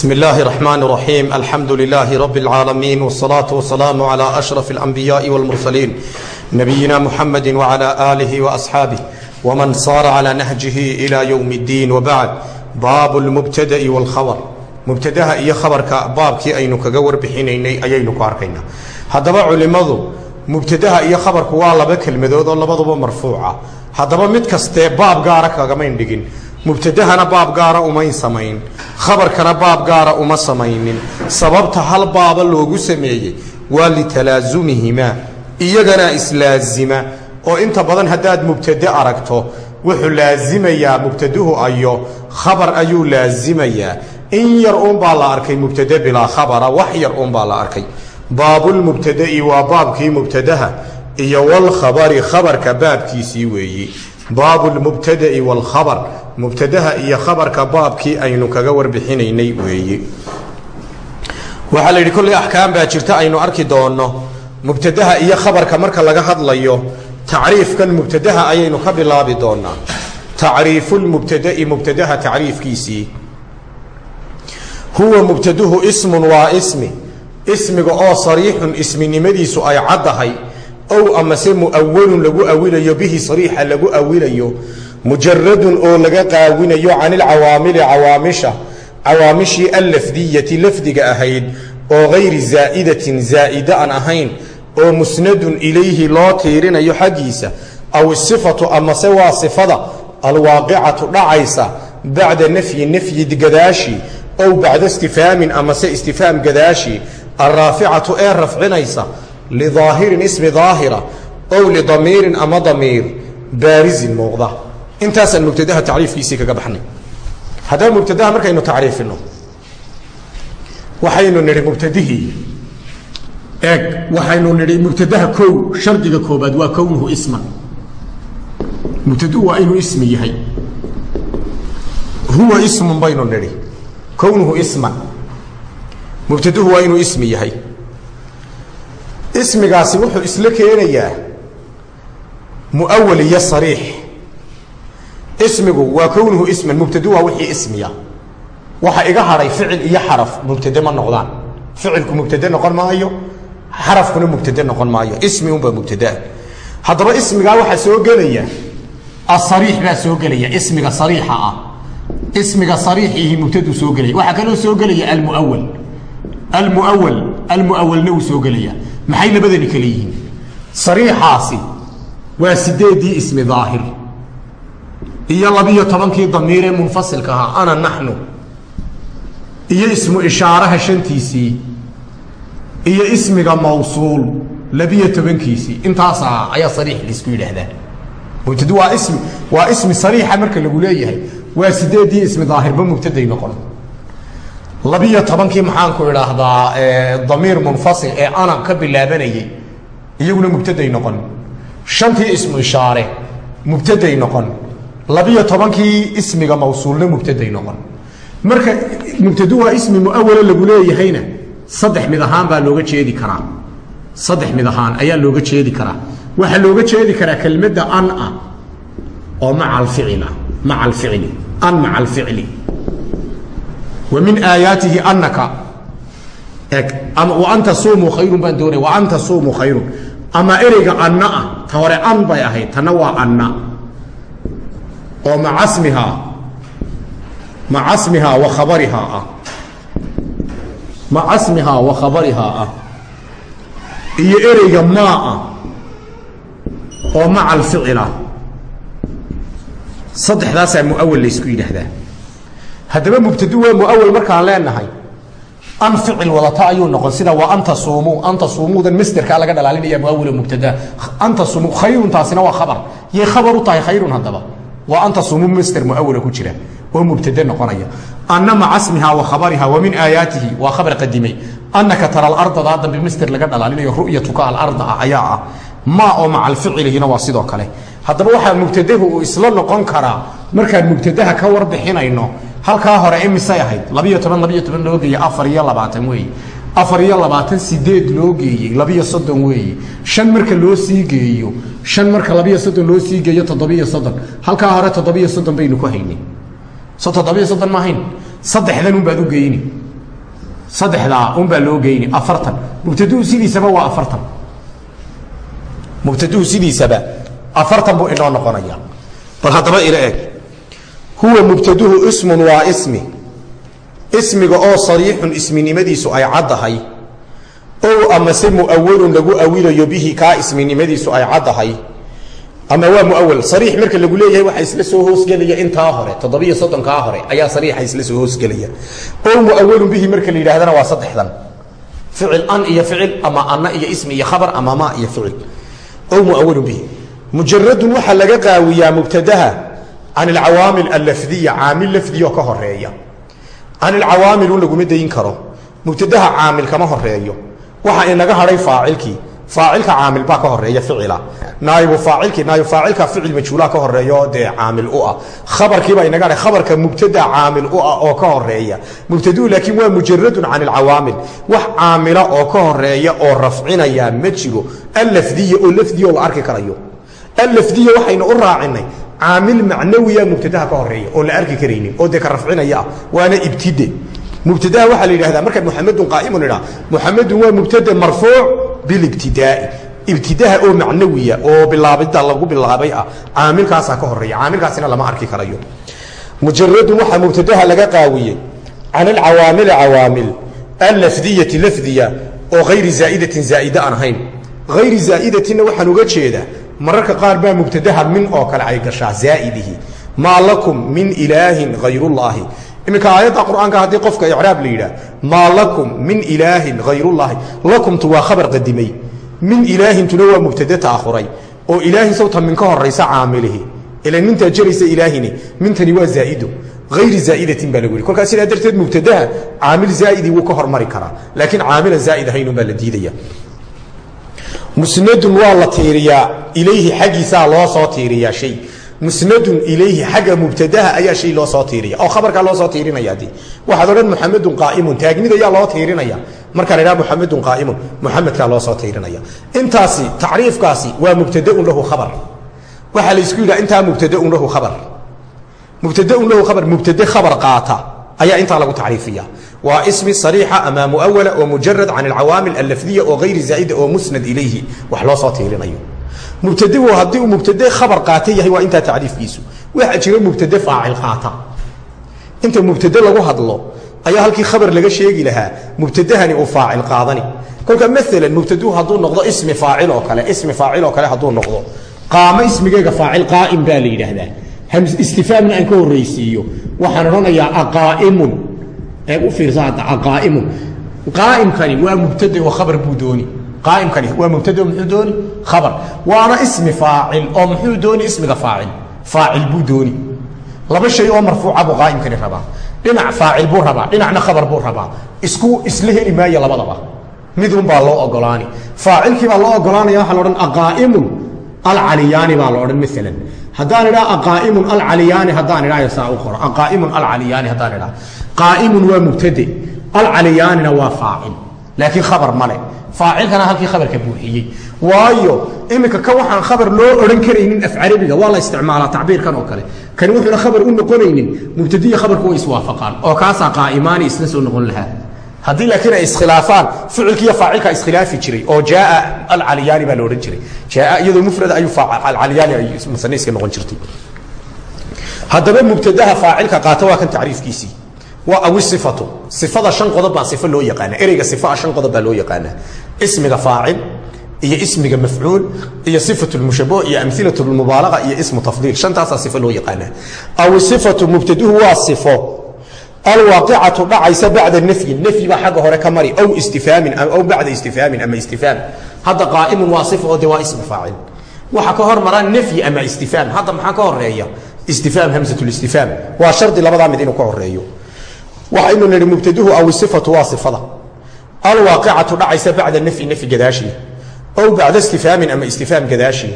بسم الله الرحمن الرحيم الحمد لله رب العالمين والصلاة والسلام على أشرف الأنبياء والمرسلين نبينا محمد وعلى آله وأصحابه ومن صار على نهجه إلى يوم الدين وبعد باب المبتدأ والخبر مبتدها iyo khabarka baabkii aynu kaga warbixinaynay ayaynu ku arkaynaa haddaba culimmadu mubtadaha iyo khabarku waa laba kelmadood oo labaduba marfuuca haddaba mid kastee baab gaara kagamayn dhigin mubtadahana baab gaara umayn samayn khabarkana baab gaara uma samaynin. Sababta hal baaba loogu sameeyey waa litalaazumihimaa iyagana islaazima. Oo inta badan haddaad mubtade aragto wuxuu laazimayaa mubtaduhu ayo khabar ayuu laazimayaa. In yar uunbaa la arkay mubtade bilaa khabara wax yar uunbaa la arkay. Baabulmubtada'i waa baabkii mubtadaha iyo walkhabari khabarka baabkiisii weeyi. Baabulmubtada'i walkhabar mubtadaha iyo khabarka baabkii aynu kaga warbixinaynay weeye waxaa la yidhi kolley axkaam baa jirta aynu arki doonno mubtadaha iyo khabarka marka laga hadlayo tacriifkan mubtadaha ayaynu ka bilaabi doonaa tacriifulmubtada'i mubtadaha tacriifkiisii. Huwa mubtaduhu ismun waa ismi. Ismiga oo sariixun isminimadiisu ay caddahay ow amase mu'awalun lagu awilayo bihi sariixa lagu awilayo mujaradun oo laga qaawinayo can ilcawaamili cawaamisha cawaamishii allafdiyati lafdiga ahayd oo gayri zaa'idatin zaa'ida aan ahayn oo musnadun ilayhi loo tiirinayo xaggiisa aw isifatu amase waa sifada alwaaqicatu dhacaysa bacda nafyi nafyi gadaashi ow bacda istifhaamin amase istifhaam gadaashi alraaficatu ee rafcinaysa lidaahirin ismi daahira ow lidamiirin ama damiir baarizin muuqda intaasaan mubtadaha tacriifkiisii kaga baxnay. Haddaba mubtadaha markaynu tacriifino waxaynu nidhi mubtadihii eeg waxaynu nidhi mubtadaha kow shardiga koobaad waa kownuhu isman mubtaduhu waa inuu ismi yahay. Huwa ismun baynu nidhi kownuhu isman mubtaduhu waa inuu ismi yahay. Ismigaasi wuxuu isla keenayaa muawal iyo sariix ismigu waa kownuhu isman mubtadu waa wixii ismiya. Waxa iga hadhay ficil iyo xaraf mubtade ma noqdaan. Ficilku mubtade noqon maayo xarafkuna mubtade noqon maayo. Ismi unbaa mubtadaa haddaba ismigaa waxaa soo gelaya asariix baa soo gelaya ismiga sariixa ah. Ismiga sariixiihi mubtadu soo gelaya. Waxaa kaloo soo gelaya almuawal almuawal almuawalna uu soo gelaya. Maxay labadani kale yihiin? Sariixaasi waa sideedii ismi daahir iyo labiyo tobankii damiiree munfasilka ahaa ana naxnu. Iyo ismu ishaaraha shantiisii iyo ismiga mawsuul labiyo tobankiisii. Intaasaa ayaa sariix la isku yidhaahdaa. Mubtadu waa ismi waa ismi sariixa marka lagu leeyahay. Waa sideedii ismi daahirba mubtaday noqon. Labiyo tobankii maxaanku idhaahdaa damiir munfasil ee ana ka bilaabanayay iyaguna mubtaday noqon. Shantii ismu ishaare mubtaday noqon labiyo tobankii ismiga mawsuulna mubtaday noqon. Marka mubtadu waa ismi muawalo lagu leeyahayna saddex mid ahaan baa looga jeedi karaa. Saddex mid ahaan ayaa looga jeedi karaa. Waxaa looga jeedi karaa kelmadda an ah oo maca ah maca an maca wa min aayaatihi anaka eg wa an tasuumuu khayrun baan doonaya wa an tasuumuu khayrun. Ama ereyga anna ah ta hore an bay ahayd tanna waa anna oo maca smihaa maca smihaa wa khabarihaa ah. Maca smihaa wa khabarihaa ah. Iyo ereyga maa ah oo maca alficil ah. Saddexdaasaa muawal laysku yidhaahdaa. Haddaba mubtadu waa muawal markaan leenahay an ficil wadata ayuu noqon. Sida waa an tasuumuu an tasuumuudan masderkaa laga dhalaalinaya muawalo mubtada. An tasuumuu khayrun waa khabar. Yay khabar u tahay khayrun haddaba waa an tasuumuu masder muawala ku jira. Oo mubtade noqonaya. Anna maca smihaa wa khabariha wa min aayaatihi waa khabar qadimay. Annaka tara alardadaa dambe masder laga dhalaalinayo ru'yatuka alarda ah ayaa ah. Maa oo maca alficilihina waa sidoo kale. Haddaba waxaa mubtadahu uu isla noqon karaa. Markaan mubtadaha ka warbixinayno halkaa hore imisay ahayd labiyo toban labiyo toban afar iyo labaatan sideed loo geeyey labiyo soddon weeye shan marka loo sii geeyo shan marka labiyo soddon loo sii geeyo toddobiyo soddon. Halkaa hore toddobiyo soddon baynu ku haynay so toddobiyo soddon ma ahayn saddexdan unbaad u geyni. Saddexdaa unbaa loo geyni. Afartan. Mubtaduhu sidiisaba waa afartan. Mubtaduhu sidiisaba afartan buu inoo noqonaya bal haddaba ila eg huwa mubtaduhu ismun waa ismi ismiga oo sariixun isminimadiisu ay caddahay ow amase muawalun lagu awilayo bihi kaa isminimadiisu ay caddahay ama waa muawal sariix marka lagu leeyahay waxaa isla soo hoosgelaya intaa hore toddobiyo soddonkaa hore ayaa sariixa isla soo hoosgelaya ow muawalun bihi marka la yidhahdana waa saddexdan. Ficil an iyo ficil ama ana iyo ismi iyo khabar ama ma iyo ficil. Ow muawalun bihi. Mujaradun waxaa laga qaawiyaa mubtadaha can alcawaamil allafdiya caamil lafdiyo ka horreeya can ilcawaamil un laguma dayin karo. Mubtadaha caamil kama horeeyo waxa inaga hadhay faacilkii. Faacilka caamil baa ka horreeya ficila. Naaibu faacilkii naaibu faacilka ficil majhuulaa ka horeeyo dee caamil u ah. Khabarkiibaa inaga hadhay khabarka mubtada caamil u ah oo ka horreeya mubtaduu laakiin waa mujaradun can ilcawaamil wax caamila oo ka horreeya oo rafcinaya ma jiro. Oo lafdiya la arki karayo. Allafdiya waxaynu u raacinay caamil macnawiya mubtadaha ka horreeya oo la arki karaynin oo dee ka rafcinaya ah waana ibtide. Waxaa la yidhahdaa markaan muxamedun qaa'imun idhaa muxamedun waa mubtada marfuuc bilibtidaai ibtidaha oo macnawiya oo bilaabida lagu bilaabay ah caamilkaasaa ka horreeya caamilkaasina lama arki karayo. Mujaradun waxaa mubtadaha laga qaawiyey can alcawaamili cawaamil allafdiyati lafdiya oo hayri zaa'idatin zaa'ide aan ahayn. Hayri waxaan uga jeedaa mararka qaar baa mubtadaha min oo kale ay gashaa zaaidihi maa lakum min ilaahin hayrullaahi iminka aayadda qur'aanka haddii qofka icraab la yidhaah maa lakum min ilaahin hayrullaahi lakumtu waa khabar qadimay. Min ilaahintuna waa mubtade taakhuray oo ilaahin sawta min ka horaysa caamilihi. Ilan mintaa jaraysa ilaahini mintani waa zaaido ayri zaaidatin baa lagu yihi kolkaas sidaa darteed mubtadaha caamil zaaidi wuu ka hormari karaa. Laakiin caamilan zaaid ahaynun baa la diidaya musnadun waa la tiiriyaa ilayhi xaggiisaa loo soo tiiriyaa shay. Musnadun ilayhi xagga mubtadaha ayaa shay loo soo tiiriya oo khabarkaa loo soo tiirinaya de waxaad odhan muxamedun qaa'imun taagnid ayaa loo tiirinaya. Markaa la muxamedun qaa'imun muxamedkaa loo soo tiirinaya. Intaasi tacriifkaasi waa mubtadaun lahu khabar. Waxaa laysku yidhaha intaa mubtadaun lahu khabar. Mubtadaun lahu khabar mubtade khabar qaata ayaa intaa lagu tacriifiya waa ismi sariixa ama muawala oo mujarad can alcawaamil allafdiya oo hayri zaa'ida oo musnad ilayhi. Wax loo soo tiirinayo. Mubtadeu haddii uu mubtade khabar qaata yahay waa intaa tacriifkiisu. Waxaa jira mubtade faacil qaata. Inta mubtade lagu hadlo ayaa halkii khabar laga sheegi lahaa mubtadahani uu faacil qaadani. Kolka maalan mubtadeu hadduu noqdo ismi faacil oo kale ismi faacil oo kale hadduu noqdo qaamo ismigeega faacil qaa'im baa la yidhaahdaa. Istifaamna aan ka horraysiiyo. Waxaan odhanayaa aqaa'imun ee u fiirsa hadda aqaa'imun qaa'imkani waa mubtade oo khabar buu dooni. Qaa'imkani waa mubtade muxuu dooni? Khabar. Waana ismi faacil oo muxuu dooni ismiga faacil. Faacil buu dooni. Laba shay oo marfuuca buu qaa'imkani rabaa. Dhinac faacil buu rabaa dhinacna khabar buu rabaa. Isku isla heli maayo labadaba. Midun baa loo ogolaani faacilkii baa loo ogolaanaya waxaa la odhan aqaa'imun alcaliyaani baa la odhan maalan haddaan idhaa aqaa'imun alcaliyaani haddaan idhaa saa u qoro aqaa'imun alcaliyaani haddaan idhaa. Qaa'imun waa mubtade alcaliyaanina waa faacil. Laakiin khabar male faacilkana halkii khabarka buuxiyey. Waayo iminka ka waxaan khabar loo odhan karaynin af carabiga waa la isticmaalaa tacbiirkan oo kale. Kani wuxuuna khabar u noqonaynin mubtadiya khabarku way iswaafaqaan oo kaasaa qaa'imaani isla soo noqon lahaa haddii laakiin ay iskhilaafaan ficilkiiyo faacilka iskhilaafi jiray oo jaaa alcaliyaani baa la odhan jiray. Jaaa iyadoo mufrada ayuu alcaliyaani ay musane noqon jirtay. Haddaba mubtadaha faacilka qaata waa kan tacriifkiisii. Waa awi sifatu. Sifada shan qodob baa sifo loo yaqaana ereyga sifaa shan qodob baa loo yaqaanaa. Ismiga faacil iyo ismiga mafcuul iyo sifatu lmushabaho iyo amilatu lmubaalaqa iyo ismu tafdiil. Shantaasaa sifo loo yaqaanaa. Awi sifatu mubtaduhu waa sifo alwaaqicatu dhacaysa bacda nafyin. Nafyi baa xagga hore ka mari. Aw istifaamin aw bacda istifaamin ama istifaam hadda qaa'imun waa sifa oo de waa ismi faacil. Waxa ka hormara nafyi ama istifaam hadda maxaa ka horreeya istifaam hamsatulistifaam waa shardi labadaa mid inuu ka horeeyo waxaynu nihi mubtaduhu aw sifatu waa sifada alwaaqicatu dhacaysa bacda nafyi nafyi gadaashii aw bacda istifaamin ama istifaam gadaashii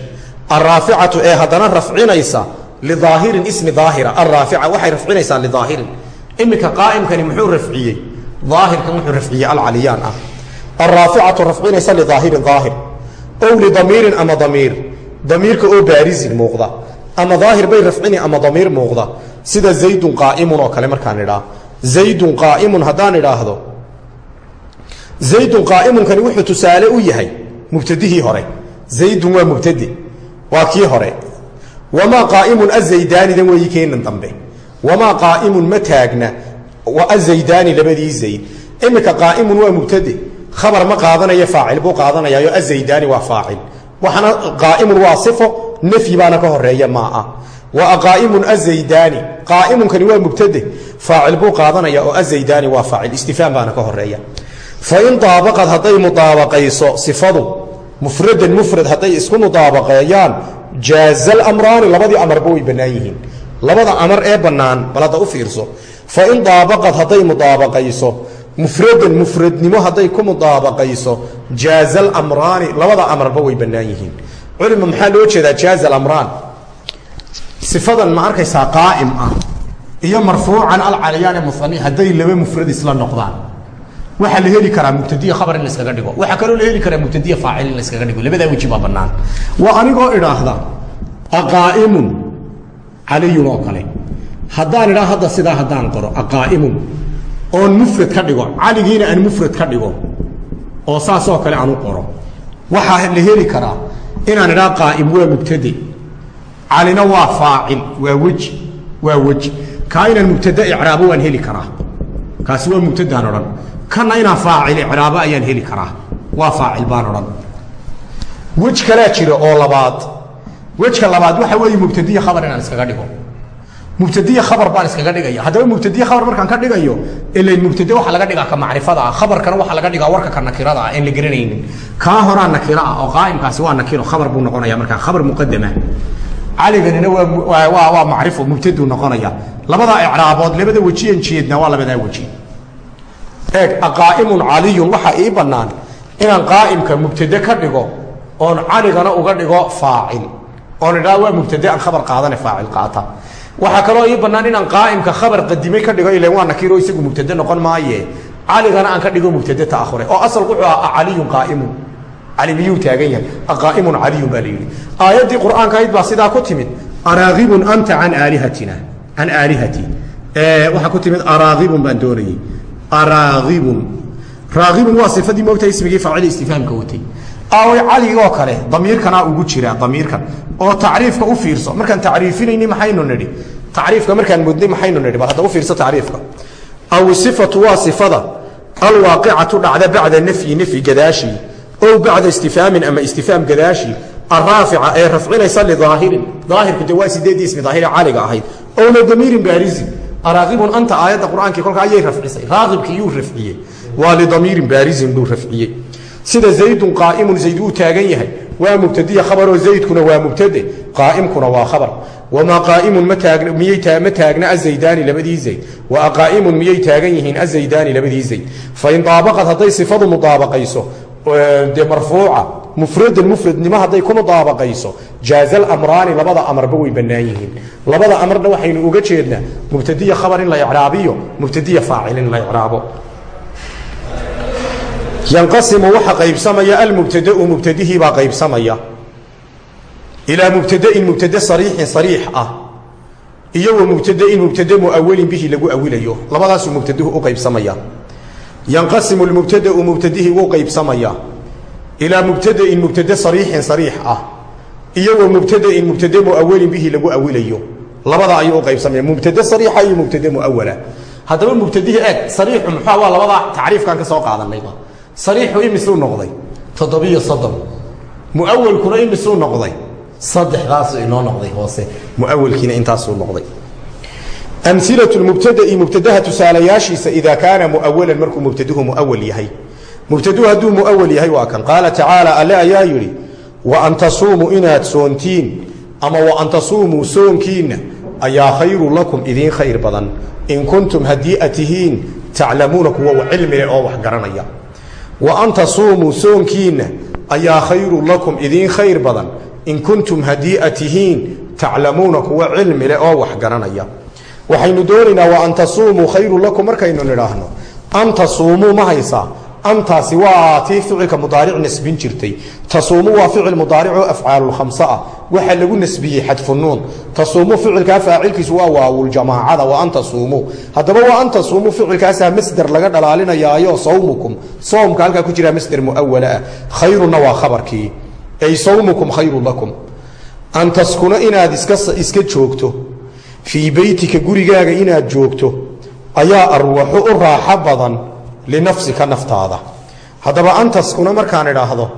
alraaficatu ee haddana rafcinaysa lidaahirin ismi daahira. Alraafica waxay rafcinaysaa lidaahirin iminka qaa'imkani muxuu rafciyey? Daahirkan wuxuu rafciyey alcaliyaan ah. Alraaficatu rafcinaysa lidaahirin daahir. Ow lidamiirin ama damiir. Damiirka oo baarisin muuqda. Ama daahir bay rafcini ama damiir muuqda. Sida zaydun qaa'imun oo kale markaan idhaa zaydun qaa'imun haddaan idhaahdo zaydun qaa'imunkani wuxuu tusaale u yahay mubtadihii hore. Zaydun waa mubtade waa kii hore. Wamaa qaa'imun azaydaanidan weeyi keenan dambe wamaa qaa'imun ma taagna azaydaani labadii zayd imika qaa'imun waa mubtade khabar ma qaadanayo faacil buu qaadanayaayo azaydaani waa faacil waxaana qaa'imun waa sifo nafyi baana ka horreeya maa ah wa aqaa'imun azaydaani qaa'imunkani waa mubtade faacil buu qaadanaya oo azaydaani waa faacil istifaam baana ka horreeya fain daabaqad hadday mudaabaqayso sifadu mufradan mufrad hadday isku mudaabaqeeyaan jaaza alamraani labadii amarba way bannaan yihiin labada amar ee bannaan bal hadda u fiirso fain daabaqad hadday mudaabaqayso mufradan mufradnimo hadday ku mudaabaqayso jaaza alamraani labada amarba way bannaan yihiin. Culima maxaa loo jeedaa jaaza alamraan sifadan ma arkaysaa qaa'im ah iyo marfuucan alcalayaane muani hadday laba mufrad isla noqdaan. Waxaa la heli karaa mubtadiya khabar in la iskaga dhigo. Waxaa kaloo la heli karaa mubtadiya faacil in la iskaga dhigo. Labadaa weji baa bannaan. Waa anigoo idhaahda aqaa'imun caliyun oo kale. Haddaan idhaa hadda sidaa haddaan qoro aqaa'imun oon mufrad ka dhigo caligiina aan mufrad ka dhigo oo saasoo kale aan u qoro. Waxaa la heli karaa inaan idhaa qaa'im waa mubtade calina waa faacil waa weji waa weji. Kaa inaan mubtada icraabo waan heli karaa. Kaasi waa mubtadaan odhan. Kana inaan faacil icraabo ayaan heli karaa. Waa faacil baan odhan. Wej kalaa jira oo labaad wejka labaad waxa weeye mubtadiya khabar inaan iskaga dhigo. Mubtadiya khabar baan iskaga dhigaya. Haddaba mubtadiya khabar markaan ka dhigayo ilayn mubtade waxaa laga dhigaa ka macrifada ah khabarkana waxaa laga dhigaa warka ka nakirada ah la garanaynin. Kaa horaa nakiro ah oo qaa'imkaasi waa nakiro khabar buu noqonaya markaa khabar muqadama caliganina waa waa macrifo mubtaduu noqonaya. Labadaa icraabood labada wejiyan jeedna waa labadaa weji. Eeg aqaa'imun caliyun waxaa ii bannaan inaan qaa'imka mubtade ka dhigo oon caligana uga dhigo faacil oo asalku wuxuu ahaa caliyun qaa'imun. Cali miyuu taagan yahay? Aqaa'imun caliyun baa la yidhi. Aayaddii qur'aanka ahayd baa sidaa ku timid araagibun anta can aalihatina. Can aalihati. Waxaa ku timid araagibun baan doonayey araagibun. Raagibun waa sifadii moogta ismigii faacil istifaamka watay aaway caligoo kale damiirkanaa ugu jira damiirkan. Oo tacriifka u fiirso markaan tacriifinayni maxaynu nidhi? Tacriifka markaan mudnay maxaynu nidhi? Bal hadda u fiirso tacriifka. Aw sifatu waa sifada alwaaqicatu dhacda bacda nafyi nafyi gadaashii ow bacda istifhaamin ama istifhaam gadaashii araafica ee rafcinaysa lidaahirin daahirku de waa sideedii ismi daahiri caliga ahayd. Owna damiirin baarisin araaqibun anta aayadda qur'aankii kolka ayay rafcisay. Raaqibkii yuu rafciyey. Waa lidamiirin baarisin buu rafciyey sida zaydun qaa'imun zayd uu taagan yahay. Waa mubtadiya khabaroo zaydkuna waa mubtade. Qaa'imkuna waa khabar. Wamaa qaa'imun ma taagna azaydaani labadii zayd. Wa aqaa'imun miyay taagan yihiin azaydaani labadii zayd. Fain daabaqad hadday sifadu mudaabaqayso dee marfuuca mufradan mufradnimo hadday ku mudaabaqayso jaaza alamraani labada amarba way bannaan labada amarna waxaynu uga jeednaa mubtadiya khabar in la icraabiyo mubtadiya faacil in la icraabo yanqasimu waxa qaybsamaya almubtadau mubtadihii baa qaybsamaya. Ilaa mubtadain mubtade sariixin sariix ah. Iyo wa mubtadain mubtade muawalin bihi lagu awilayo labadaasuu mubtaduhu u qaybsamaya. Yanqasimu lmubtadau mubtadihii wuu qaybsamaya. Ilaa mubtadain mubtade sariixin sariix ah. Iyo wa mubtadain mubtade muawalin bihi lagu awilayo labada ayuu u qaybsamaya. Mubtade sariixa iyo mubtade muawala haddaba mubtadihii eeg sariixu muxua waa labada tacriifkan ka soo qaadanayba sariixu imisuu noqday. toddobiyo soddon. Muawalkuna imisuu noqday. Saddexdaasuu inoo noqday hoose. Muawalkiina intaasuu noqday. Amilatu mubtadai mubtadaha tusaalayaashiisa idaa kaana muawalan markuu mubtaduhu muawal yahay. Mubtaduhu hadduu muawal yahay waa kan. Qaala tacaala alle ayaa yidhi wa an tasuumuu inaad soontiin ama wa an tasuumuu soonkiinna ayaa khayru lakum idiin khayr badan. In kuntum haddii a tihiin taclamuuna kuwa cilmi leh oo wax garanaya wa an tasuumuu soonkiinna ayaa khayru lakum idiin khayr badan. In kuntum haddii a tihiin taclamuuna kuwa cilmi leh oo wax garanaya waxaynu doonaynaa wa an tasuumuu khayru lakum markaynu nidhaahno. An tasuumuu ma haysaa antaasi waa tii ficilka mudaaric nasbin jirtay. Tasuumu waa ficil mudaaricoo afcaalulkhamsa ah. Waxaa lagu nasbiyey xadfunuun tasuumu ficilkaa faacilkiisu waa waawuljamaacada wa an tasuumuu haddaba waa an tasuumuu ficilkaasaa masder laga dhalaalinayaayo sawmukum. Soomka halkaa ku jiraa masder muawala ah. Khayrunna waa khabarkii. Ay sawmukum khayrun lakum. An taskuna inaad iska joogto. Fii beytika gurigaaga inaad joogto. Ayaa arwaxu u raaxo badan linafsika naftaada haddaba an taskuna markaan idhaahdo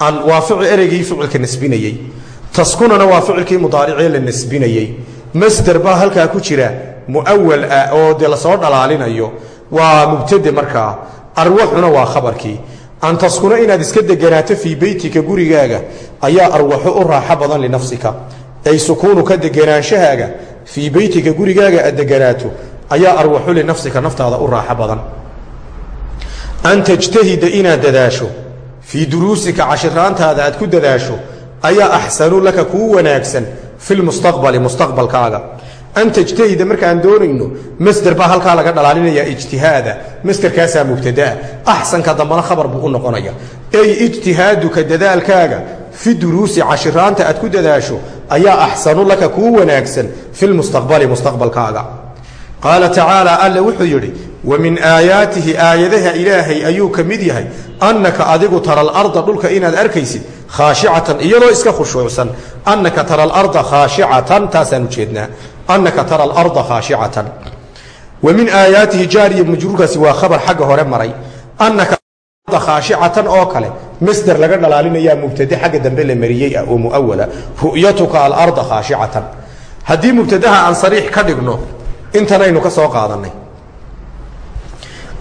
waa ereygii ficilka nasbinayey taskunana waa ficilkii mudaaricee la nasbinayey masder baa halkaa ku jira muawal ah oo dee la soo dhalaalinayo waa mubtade markaa arwaxuna waa khabarkii an taskuna inaad iska deganaato fii beytika gurigaaga ayaa arwaxo u raaxo badan linafsika ay sukuunuka deganaanshahaaga fii beytika gurigaaga aad deganaato ayaa arwaxu linafsika naftaada u raaxo badan an tajtahida inaad dadaasho. Fii duruusika cashiraantaada aad ku dadaasho ayaa axsanu laka kuu wanaagsan fi lmustaqbali mustaqbalkaaga. An tajtahida markaan doonayno masder baa halkaa laga dhalaalinaya ijtihaada masderkaasaa mubtadaa. Axsanka dambana khabar buu u noqonaya. Ey ijtihaaduka dadaalkaaga fi duruusi cashiraanta aad ku dadaasho ayaa axsanu laka kuu wanaagsan fi lmustaqbali mustaqbalkaaga. Qaala tacaala alle wuxuu yidhi wa min aayaatihi aayadaha ilaahay ayuu ka mid yahay annaka adigu tara alarda dhulka inaad arkaysid khaashicatan iyadoo iska khushuucsan annaka tara alarda khaashicatan taasaan ujeednaa annaka tara alarda khaashicatan wa min aayaatihi jaariya majruurkaasi waa khabar xagga hore maray. Annaka khaashicatan oo kale masder laga dhalaalinayaa mubtade xagga dambe la mariyey ah oo muawala ru'yatuka alarda khaashicatan haddii mubtadaha aan sariix ka dhigno intanaynu ka soo qaadanay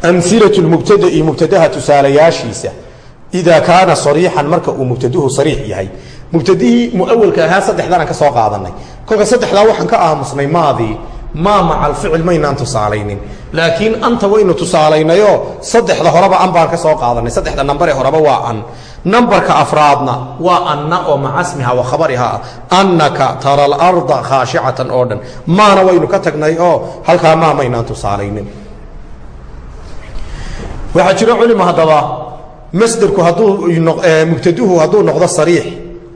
amilatu mubtadai mubtadaha tusaalayaashiisa idaa kaana sariixan marka uu mubtaduhu sariix yahay mubtadihii muawalka ahaa saddexdanaan ka soo qaadanay kolka saddexdaa waxaan ka aamusnay maadii maa maca alficil maynaan tusaalaynin laakiin anta waynu tusaalaynayoo saddexda horeba an baan ka soo qaadanay saddexda nambare horeba waa an nambarka afraadna waa anna oo maca smiha wa khabariha ah annaka tara alarda khaashicatan oo dhan maana waynu ka tagnay oo waxaa jiro culima haddaba masderku hadduu mubtaduhu hadduu noqdo sariix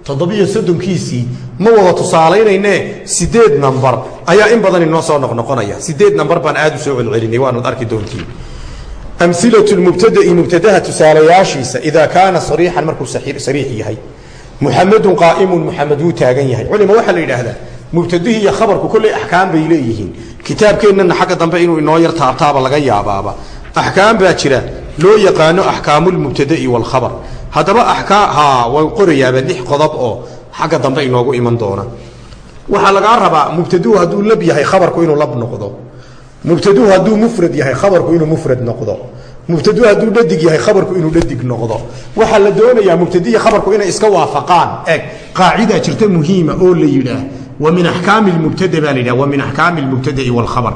toddobiyo soddonkiisii ma wada tusaalaynayne sideed nambar. Ayaa in badan inoo soo noqnoqonaya. Sideed nambar baan aad u soo celcelinay waanad arki doontiin amilatu mubtadai mubtadaha tusaalayaashiisa idaa kaana sariixan markuu sariix yahay muxamedun qaa'imun muxamed wuu taagan yahay. Culima waxaa la yidhaahdaa mubtadihii iyo khabarku kolley axkaam bay leeyihiin. Kitaabkeennana xagga dambe inuu inoo yar taabtaaba laga yaabaaba axkaam baa jira. Loo yaqaano axkaamu lmubtadai waalkhabar haddaba ha waan qorayaaba lix qodob oo xagga dambe inoogu iman doona. Waxaa lagaa rabaa mubtaduhu hadduu lab yahay khabarku inuu lab noqdo. Mubtaduhu hadduu mufrad yahay khabarku inuu mufrad noqdo. Mubtaduhu hadduu dhadig yahay khabarku inuu dhadig noqdo. Waxaa la doonayaa mubtadihi khabarku inay iska waafaqaan. Eg qaacidaa jirta muhiima oo la yidhaah wa min axkaami lmubtada baa la yidhah wa min axkaami lmubtadai waalkhabar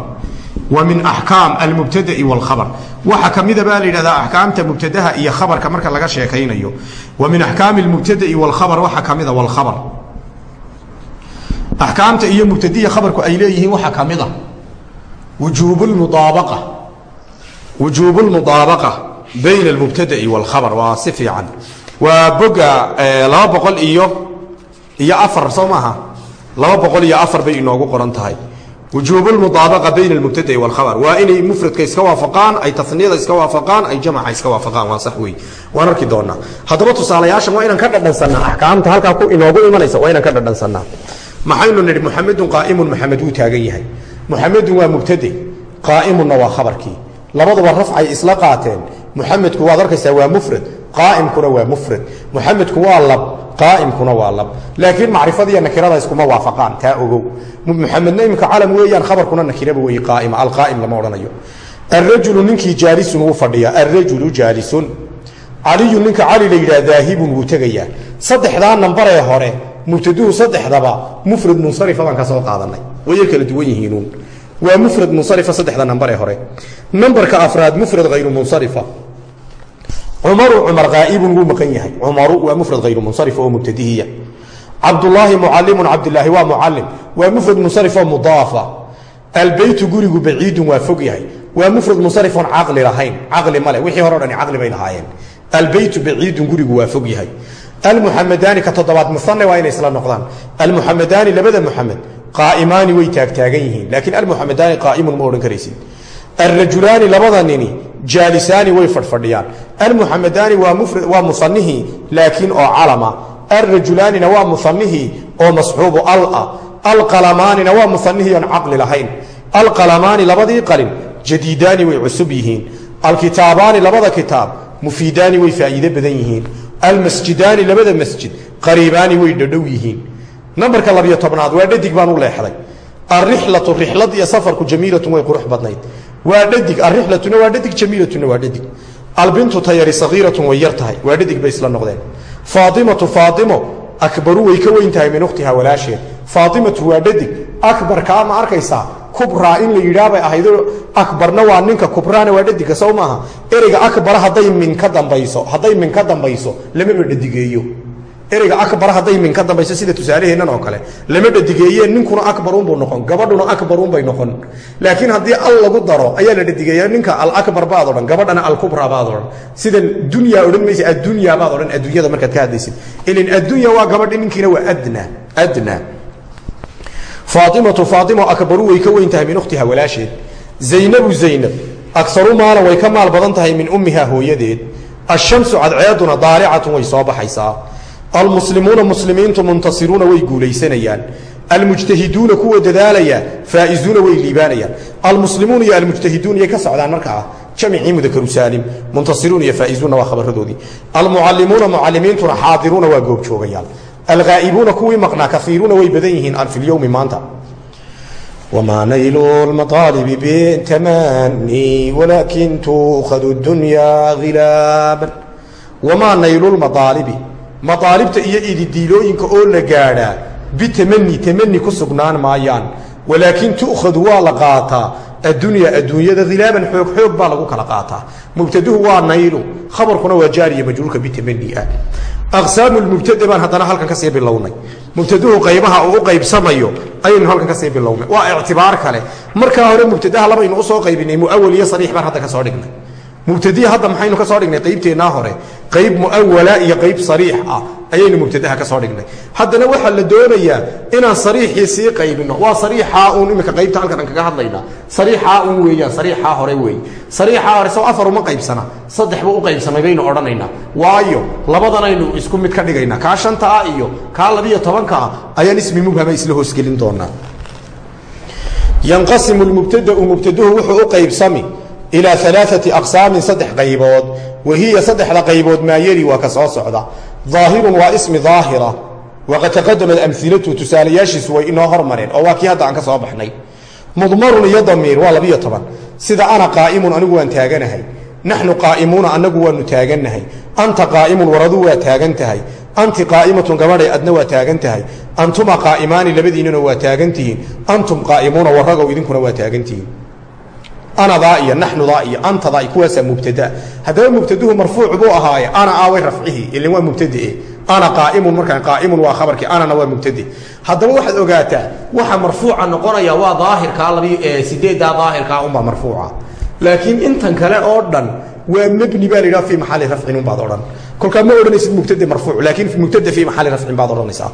wa min axkaam almubtadai waalkhabar waxa ka mida baa la yidhahdaa axkaamta mubtadaha iyo khabarka marka laga sheekaynayo. Wa min axkaami lmubtadai waalkhabar waxaa ka mida waalkhabar axkaamta iyo mubtadiya khabarku ay leeyihiin waxaa ka mid a wujuub lmudaabaqa wujuubu lmudaabaqa bayna almubtadai waalkhabar waa si fiican. Waa boga laba boqol iyo iyo afar soo maaha? Laba boqol iyo afar bay inoogu qoran tahay wujuub lmudaabaqa bayna almubtadai waalkhabar waa inay mufradka iska waafaqaan ay taniyada iska waafaqaan ay jamaca iska waafaqaan. Waa sax wey waan arki doonaa. Haddaba tusaalayaashan waa inaan ka dhadhansanaa. Axkaamta halkaa ku inoogu imanaysa waa inaan ka dhadhansanaa. Maxaynu nidhi muxamedun qaa'imun maxamed wuu taagan yahay. Muxamedun waa mubtade qaa'imunna waa khabarkii. Labaduba rafcay isla qaateen. Muxamedku waad arkaysaa waa mufrad qaa'imkuna waa mufrad muxamedku waa lab qaa'imkuna waa lab. Laakiin macrifadiiyo nakirada iskuma waafaqaan taa ogow. Muxamedna iminka calam weeyaan khabarkuna nakiraba weeye qaa'ima alqaa'im lama odhanayo. Alrajulu ninkii jaalisun wuu fadhiyaa alrajulu jaalisun. Caliyun ninka cali la yidhaha daahibun wuu tegayaa. Saddexdaa nambaree hore mubtaduhu saddexdaba mufrad munsarifa baan ka soo qaadanay. Wayay kala duwan yihiinuun waa mufrad munsarifa saddexda nambaree hore. Nambarka afraad mufrad hayru munsarifa cumaru cumar qaa'ibun wuu maqan yahay. Cumaru waa mufrad hayru munsarif oo mubtadihiya cabdulaahi mucalimun cabdilaahi waa mucalim waa mufrad munsarif oo mudaafa. Albeytu gurigu baciidun waa fog yahay. Waa mufrad munsarif oon caqli lahayn. Caqli male wixii hore o dhani caqli bay lahaayeen. Albeytu baciidun gurigu waa fog yahay. Almuxamadaani ka toddobaad muane waa inay isla noqdaan. Almuxamadaani labada muxamed qaa'imaani way jaalisaani way fadhfadhiyaan almuxamadaani waa musanihii laakiin oo calama. Alrajulaanina waa musanihii oo masxuubu ala alqalamaanina waa musanihii oon caqli lahayn. Alqalamaani labadii qalin jadiidaani way cusub yihiin. Alkitaabaani labada kitaab mufiidaani way faa'iide badan yihiin. Almasjidaani labada masjid qariibaani way dhadhow yihiin. Nambarka labiyo tobnaad waa dhadig baan u leexday. Alrixlatu rixlad iyo safarku jamiilatun way qurux badnayd waa dhadig alrixlatuna waa dhadig jamiilatuna waa dhadig. Albintu tayari sagiiratun way yar tahay. Waa dhadig bay isla noqdeen. Faatimatu faaimo akbaru way ka weyn tahay min ukhtiha walaasheed. Faatimatu waa dhadig. Akbarkaa ma arkaysaa kubraa in la yidhaabay ahaydo akbarna waa ninka kubraana waa dhadiga sow maaha? Ereyga akbara hadday min ka dambayso hadday min ka dambayso lamaba dhadigeeyo ereyga akbar hadday min ka dambayso sida tusaaleheennan oo kale. Lama dhadigeeye ninkuna akbarunbuu noqon gabadhuna akbarunbay noqon. Laakiin haddii al lagu daro ayaa la dhadigeeya ninka alakbar baad odhan gabadhana alkubra baad odhan. Sida dunya odhan maysa addunya baad odhan adduunyada markaad ka hadlaysid. Ilin addunya waa gabadhi ninkiina waa adna adna. Faaimatu faaimo akbaru way ka weyn tahay min ukhtiha walaasheed. Zaynabu zaynab akaru maalan way ka maal badan tahay min ummiha hooyadeed. Ashamsu cadceeduna daaricatun way soo baxaysaa almuslimuuna muslimiintu muntasiruuna way guulaysanayaan. Almujtahiduuna kuwa dadaalaya faa'izuuna way liibaanayaan. Almuslimuun iyo almujtahiduun iyay ka socdaan markaa jamicii mudakaru saalim muntasiruun iyo faa'izuunna waa khabaradoodii almucallimuuna mucallimiintuna xaadiruuna waa goobjoogayaal alghaa'ibuuna kuwii maqnaa kaiiruuna way badan yihiin an fi lyowmi maanta wmaa naylu lmaطaalibi bitamani walaakin tuukhadu dunya hilaaban wamaa naylu lmaطaalibi maطaalibta iyo ididiilooyinka oo la gaadhaa bitamani tamani ku sugnaan maayaan. Walaakin tu'khadu waa la qaataa. Addunya adduunyada hilaaban xoog xoog baa lagu kala qaataa. Mubtaduhu waa naylu. Khabarkuna waa jaariya majruurka bitamani ah. Aqsaamu lmubtada baan haddana halkan ka sii bilownay. Mubtaduhu qaybaha uu u qaybsamayo ayaynu halkan ka sii bilownay. Waa ictibaar kale. Markaa hore mubtadaha labaynu u soo qaybinay muawal iyo sariix baan hadda ka soo dhignay mubtadii hadda maxaynu ka soo dhignay qaybteennaa hore qayb muawala iyo qayb sariix ah ayaynu mubtadaha ka soo dhignay. Haddana waxaa la doonayaa inaan sariixii sii qaybino waa sariixaa uun imika qaybta halkan aan kaga hadlaynaa sariixaa uun weeyaan sariixaa hore weey. Sariixaa hore sow afar uma qaybsana saddex buu u qaybsamay baynu odhanaynaa. Waayo labadanaynu isku mid ka dhigaynaa. Kaa shanta ah iyo kaa labiyo tobanka ah ayaan ismi mubhama isla hoosgelin doonaa. Yanqasimu lmubtadau mubtaduhu wuxuu u qaybsami ilaa alaaati aqsaamin saddex qaybood wahiya saddexda qaybood maa yeli waa ka soo socda aahirun waa ismi daahira waqad taqadamat amilatu tusaalayaashiisu way inoo hormareen oo waa kii hadda aan ka soo baxnay mudmarun iyo damiir waa labiyo toban sida ana qaa'imun anigu waan taaganahay naxnu qaa'imuuna annagu waanu taagannahay anta qaa'imun waradu waa taagan tahay anti qaa'imatun gabadhay adna waa taagan tahay antuma qaa'imaani labadiinnuna waa taagantihiin antum qaa'imuuna waragow idinkuna waa taagantihiin anadaa iyo naxnudaa iyo antadaa iyo kuwaasaa mubtada. Haddaba mubtaduhu marfuuc buu ahaaye ana aaway rafcihi ilin waa mubtade ana qaaimun markaan qaaimun waa khabarkii anana waa mubtade haddaba waxaad ogaataa waxa marfuuca noqonaya waa daahirkaa labi sideeddaa daahirkaa unbaa marfuuca. Laakiin intan kale oo dhan waa mebni baa la yidhaha fii maxali rafcin unbaad odhan. Kolkaa ma odhanaysid mubtade marfuuc laakiin mubtade fii maxali rafcin baad odhanaysaa.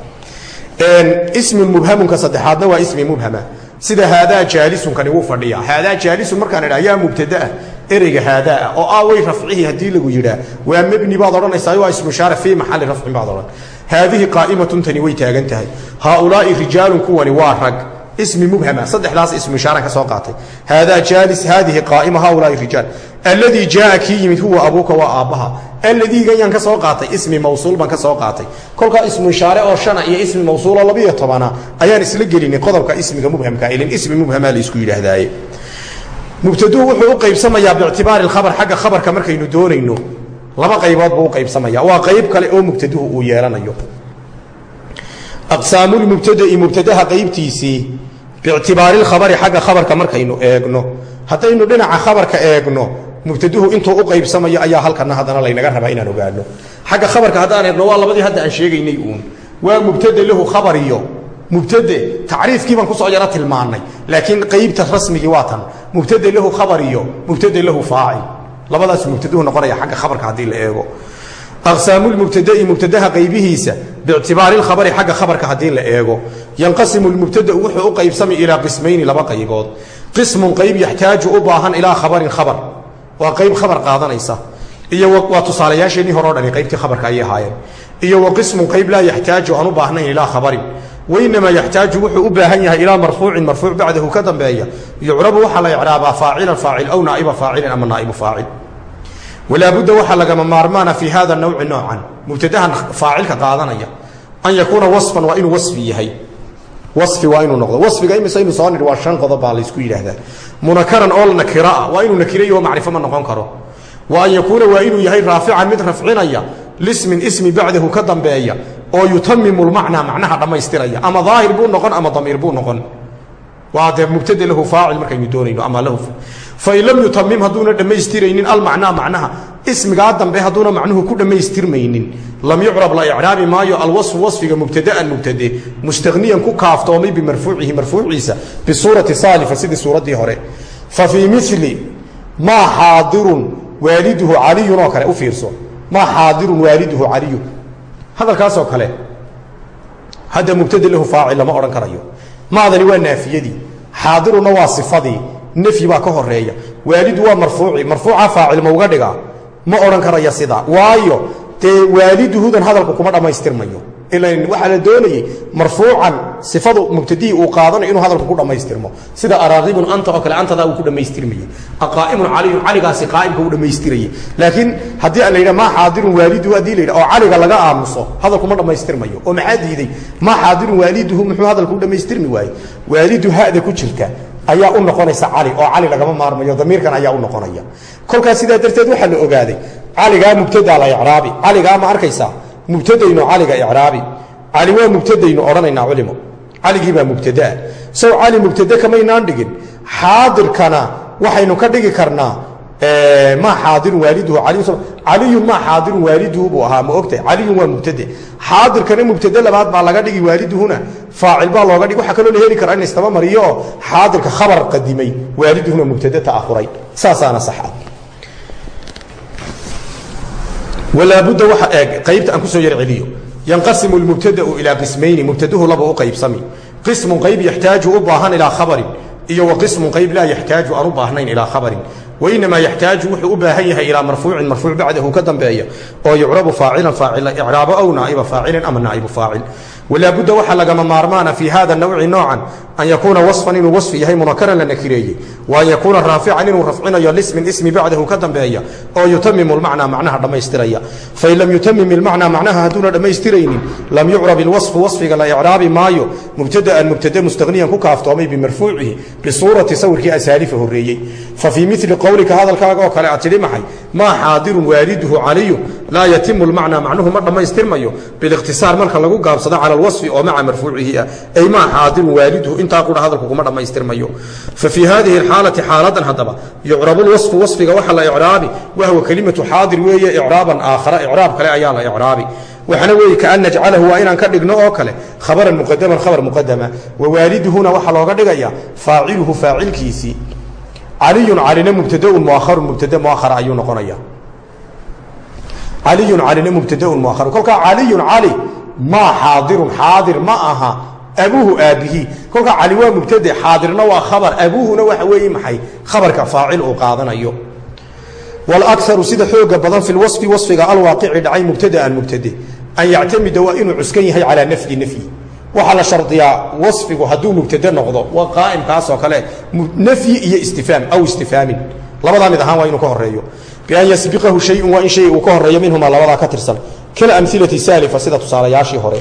Ismun mubhamunka saddexaadna waa ismi mubhama sida haadaa jaalisunkani wuu fadhiya. Haadaa jaalisun markaan idha yaa mubtadaah ereyga haadaah oo aaway rafcihi haddii lagu yidhaa waa mebni baad odhanaysaa waa ismushaara fii maxali rafcin baad odhan. Haadihi qaa'imatun tani way taagan tahay. Haaulaai rijaalun kuwani waa rag ismi mubhama saddexdaas ismu ishaaran ka soo qaatay. Haadaa jaalis haadihi qaa'ima haaulaai rijaal. Alladii jaaa kii yimid huwa abuuka waa aabbaha. Alladiigan yaan ka soo qaatay ismi mawsuul baan ka soo qaatay. Kolkaa ismu ishaare oo shana iyo ismi mawsuuloo labiyo tobana ayaan isla gelinay qodobka ismiga mubhamka ilin ismi mubhamaa la isku yidhaahdaaye. Mubtaduhu wuxuu u qaybsamayaa biictibaari khabar xagga khabarka markaynu doonayno. Laba qaybood buu u aqsaamulmubtadai mubtadaha qaybtiisii biictibaari lkhabari xagga khabarka markaynu eegno. Haddaynu dhinaca khabarka eegno mubtaduhu intuu u qaybsamayo ayaa halkana haddana laynaga rabaa inaan ogaano xagga khabarka haddaan eegno waa labadii hadda aan sheegaynay uun. Waa mubtade lahu khabar iyo mubtade tacriifkii baan ku soo yaro tilmaannay laakiin qaybta rasmigii waa tan. Mubtade lahu khabar iyo mubtade lahu faacil. Labadaasuu mubtaduhu noqonaya xagga khabarka haddii la eego. Aqsaamu lmubtadai mubtadaha qaybihiisa biictibaari lkhabari xagga khabarka haddii la eego yanqasimu lmubtadau wuxuu u qaybsamay ilaa qismayni laba qaybood. Qismun qayb yaxtaaju u baahan ilaa khabarin khabar. Waa qayb khabar qaadanaysa. Iyo waa tusaalayaasheenii hore o dhani qaybtii khabarka ayay ahaayeen. Iyo wa qismun qayb laa yaxtaaju aan u baahnayn ilaa khabarin. Wainamaa yaxtaaju wuxuu u baahan yahay ilaa marfuucin marfuuc bacdahu ka dambeeya. Yucrabu waxaa la icraabaa faacilan faacil aw naaiba walaabudda waxaa lagama maarmaana fii hada nawci noocan. Mubtadahan faacilka qaadanaya. An yakuuna wasfan waa inuu wasfi yahay. Wasfi waa inuu noqdo. Wasfiga imisaynu soo nidhi waa shan qodob baa laysku yidhaahdaa. Munakaran oo nakiraa waa inuu nakirayo macrifo ma noqon karo. Wa an yakuuna waa inuu yahay raafican mid rafcinaya lismin ismi bacdahu ka dambeeya oo yutamimu lmacnaa macnaha dhammaystiraya. Ama daahir buu noqon ama damiir buu noqon waa dee mubtada lahu faacil markaynu doonayno ama lahu fain lam yutamim hadduuna dhammaystiraynin almacnaa macnaha ismigaa dambe hadduuna macnuhu ku dhammaystirmaynin. Lam yucrab la icraabi maayo alwasfu wasfiga mubtadaan mubtade mustaqniyan ku kaaftoomay bimarfuucihi marfuuciisa bisuurati saalifa sidii suuraddii hore. Fa fii mili maa xaadirun waaliduhu caliyun oo kale u fiirso. Maa xaadirun waaliduhu caliyun. Hadalkaasoo kale hadda mubtada lahu faacil lama odhan karayo. Maadani waa naafiyadii xaadiruna waa sifadii nafyi baa ka horreeya waalidu waa marfuuci marfuuca faacil ma uga dhigaa? Ma odhan karaya sidaa waayo dee waaliduhudan hadalku kuma dhammaystirmayo waxaa la doonayey marfuucan sifadu mubtadihii uu qaadanayo inuu hadalku ku dhammaystirmo. Sida araaqibun anta oo kale antadaa uu ku dhammaystirmayey aqaa'imun caliyun caligaasi qaa'imka u dhammaystirayay. Laakiin haddii la yidhaha maa xaadirun waaliduhu haddii la yidhaha oo caliga laga aamuso hadalku ma dhammaystirmayo. Oo maxaa diiday? Maa xaadirun waaliduhu? Muxuu hadalku u dhammaystirmi waaye waalidu hada ku jirta ayaa u noqonaysa cali oo cali lagama maarmayo damiirkan ayaa u noqonaya. Kolkaas sidaa darteed waxaa la ogaaday caligaa mubtadaa la icraabi caligaa ma arkaysaa mubtadaynu caliga icraabi cali waa mubtadaynu odhanaynaa culimo. caligiibaa mubtadaa. Sow cali mubtade kamaynaan dhigin xaadirkana waxaynu ka dhigi karnaa maa xaadirun waaliduhu caliyun maa xaadirun waaliduhu buu ahaa ma ogtahay? caliyun waa mubtade. xaadirkana mubtade labaad baa laga dhigi waaliduhuna faacil baa looga dhigi waxaa kaloo la heli karaa in laystaba mariyo. xaadirka khabar qadimay waaliduhuna mubtade ta'ahuray saasaana saxa walaabudda waxa eeg qaybta aan ku soo yar celiyo yanqasimu lmubtadau ilaa qismayni mubtaduhu laba u qaybsami. Qismun qayb yaxtaaju u baahan ilaa khabarin iyo wa qismun qayb laa yaxtaaju aan u baahnayn ilaa khabarin. Wainamaa yaxtaaju wuxuu u baahan yahay ilaa marfuucin marfuuc bacdahu ka dambeeya oo yucrabu faacilan faacila icraabo aw naaiba faacilin ama naaibu faacil walaabudda waxaa lagama maarmaana fii hada nawci noocan an yakuuna wasfan inuu wasfi yahay munakaran la nakireeyey wa an yakuuna raafican inuu rafcinayo lismin ismi bacdahu ka dambeeya oo yutamimu lmacnaa macnaha dhammaystiraya. Fain lam yutamim ilmacnaa macnaha hadduuna dhammaystiraynin lam yucrab ilwasfu wasfiga la icraabi maayo mubtadaan mubtade mustaqniyan ku kaaftoomay bimarfuucihi bisuurati sawirkii asaalifa horreeyey. Fa fii mili qowlika hadalkaaga oo kale aad maxay? Maa xaadirun waaliduhu caliyu laa yatimu lmacnaa macnuhu ma dhammaystirmayo bilikhtisaar marka lagu gaabsado cala alwasfi oo maca marfuucihi ah. Ay maa xaadirun waaliduhu intaa qura hadalku kuma dhammaystirmayo. Fa fii alxaalati xaaladan haddaba yucrabu lwasfu wasfiga waxa la icraabi wahwa kelimatu xaadir weeye icraaban aakhara icraab kale ayaa la icraabi. Waxaana weeye kaan najcalahu waa inaan ka dhigno oo kale khabaran muqadaman khabar muqadama wawaaliduhuna waxaa looga dhigaya faaciluhu faacilkiisii caliyun calina mubtadaun muaharun mubtada muahara ayuu noqonaya caliyun calina mubtadaun muaharu kolkaa caliyun cali maa xaadirun xaadir ma aha abuuhu aabbihii kolkaa cali waa mubtade xaadirna waa khabar. Abuuhuna waxa weeye maxay? Khabarka faacil uu qaadanayo. Wlakaru sida xooga badan fi lwasfi wasfiga alwaaqici dhacay mubtadaan mubtade. An yactamida waa inuu cuskan yahay calaa nafyi nafyi. Waxaa la shardiyaa wasfigu hadduu mubtade noqdo waa qaa'imkaasoo kale nafyi iyo istifaam aw istifaamin labadaa mid ahaan waa inuu ka horeeyo bian yasbiqahu shayun waa in shay uu ka horeeyo minhumaa labadaa ka tirsan kala amilati saalifa sida tusaalayaashii hore.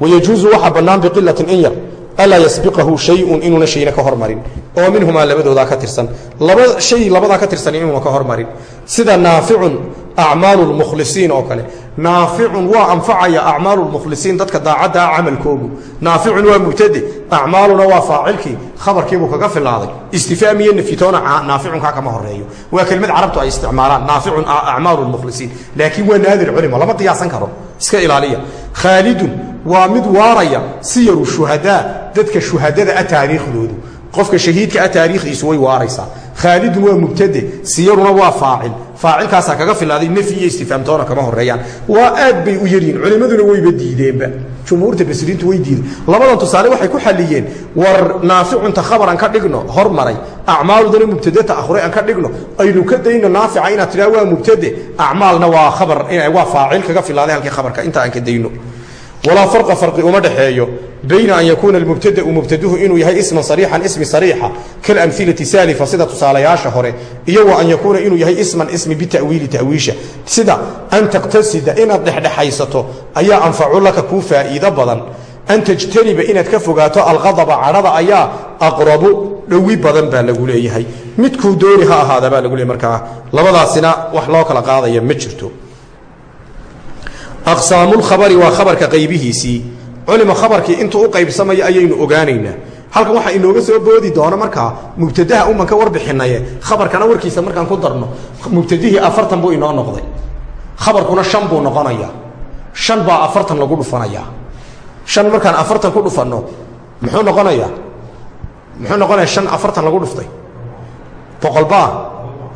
Wayajuuzu waxaa bannaan biqilatin in yar alaa yasbiqahu shayun inuuna shayna ka hormarin. Oo minhumaa labadoodaa ka tirsan. Laba shay labadaa ka tirsan inuuna ka hormarin. Sida naaficun acmaalu lmukhlisiin oo kale. Naaficun waa anfacaya acmaalu lmukhlisiin dadka daacaddaa camalkoogu. Naaficun waa mubtade acmaaluna waa faacilkii khabarkiibuu kaga filaaday istifaam iyo nafyitoona naaficunkaa kama horeeyo waa kelmad carabtu ay isticmaalaan naaficun acmaalu lmukhlisiin laakiin waa naadir culimo lama qiyaasan karo. Iska ilaaliya. Khaalidun waa mid waaraya siyaru shuhadaa dadka shuhadada a taariikhdoodu qofka shahiidka ah taariikhdiisu way waaraysaa. Khaalidun waa mubtade siyaruna waa faacil. Faacilkaasaa kaga filaaday nafyi iyo istifaamtoona kama horeeyaan waa aad bay u yaryihin culimmaduna wayba diideenba. Jumhuurta basriintu way diideen. Labadan tusaale waxay ku xaliyeen war naaficunta khabar aan ka dhigno hormaray acmaaludana mubtade ta'ahuray aan ka dhigno. Aynu ka dayno naafica inaad tidhaha waa mubtade acmaalna waa khabar waa faacil kaga filaaday halkii khabarka. Inta aan ka dayno walaa farqa farqi uma dhexeeyo bayna an yakuuna almubtadau mubtaduhu inuu yahay isman sariixan ismi sariixa kalamilati saalifa sida tusaalayaasha hore iyo wa an yakuuna inuu yahay isman ismi bitawiili tawiisha. Sida an taqtasida inaad dhexdhexaysato ayaa anfacu laka kuu faa'iido badan. An tajtaniba inaad ka fogaato alqadaba cadhada ayaa aqrabu dhowi badan baa lagu leeyahay. Midkuu dooni ha ahaada baa lagu leeyahy markaa labadaasina wax loo kala qaadaya ma jirto aqsaamulkhabari waa khabarka qaybihiisii. Culima khabarkii intuu u qaybsamaya ayaynu ogaanaynaa halkan waxaa inooga soo boodi doona markaa mubtadaha uman ka warbixinaye khabarkana warkiisa markaan ku darno mubtadihii afartan buu inoo noqday. Khabarkuna shan buu noqonayaa shan baa afartan lagu dhufanayaa shan markaan afartan ku dhufanno muxuu noqonayaa muxuu noqonaya shan afartan lagu dhuftay? Boqolbaa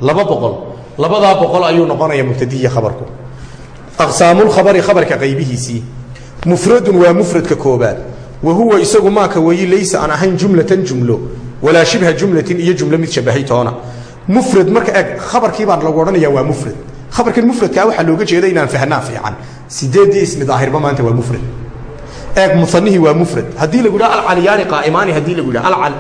laba boqol. Labadaa boqol ayuu noqonaya mubtadihii khabarku aqsaamulkhabari khabarka qaybihiisii. Mufradun waa mufradka koobaad. Wa huwa isagu maaka weyi laysa aan ahayn jumlatan jumlo walaa shibha jumlatin iyo jumlo mid shabahay toona. Mufrad marka eg khabarkii baan lagu odhanaya waa mufrad. Khabarkan mufradkaa waxaa looga jeeda inaan fahnaa fiican. Sideeddii ismi daahirba maanta waa mufrad. Eeg musanihii waa mufrad. Haddii lagu idhaha alcaliyaani qaaimaani haddii lagu idhaha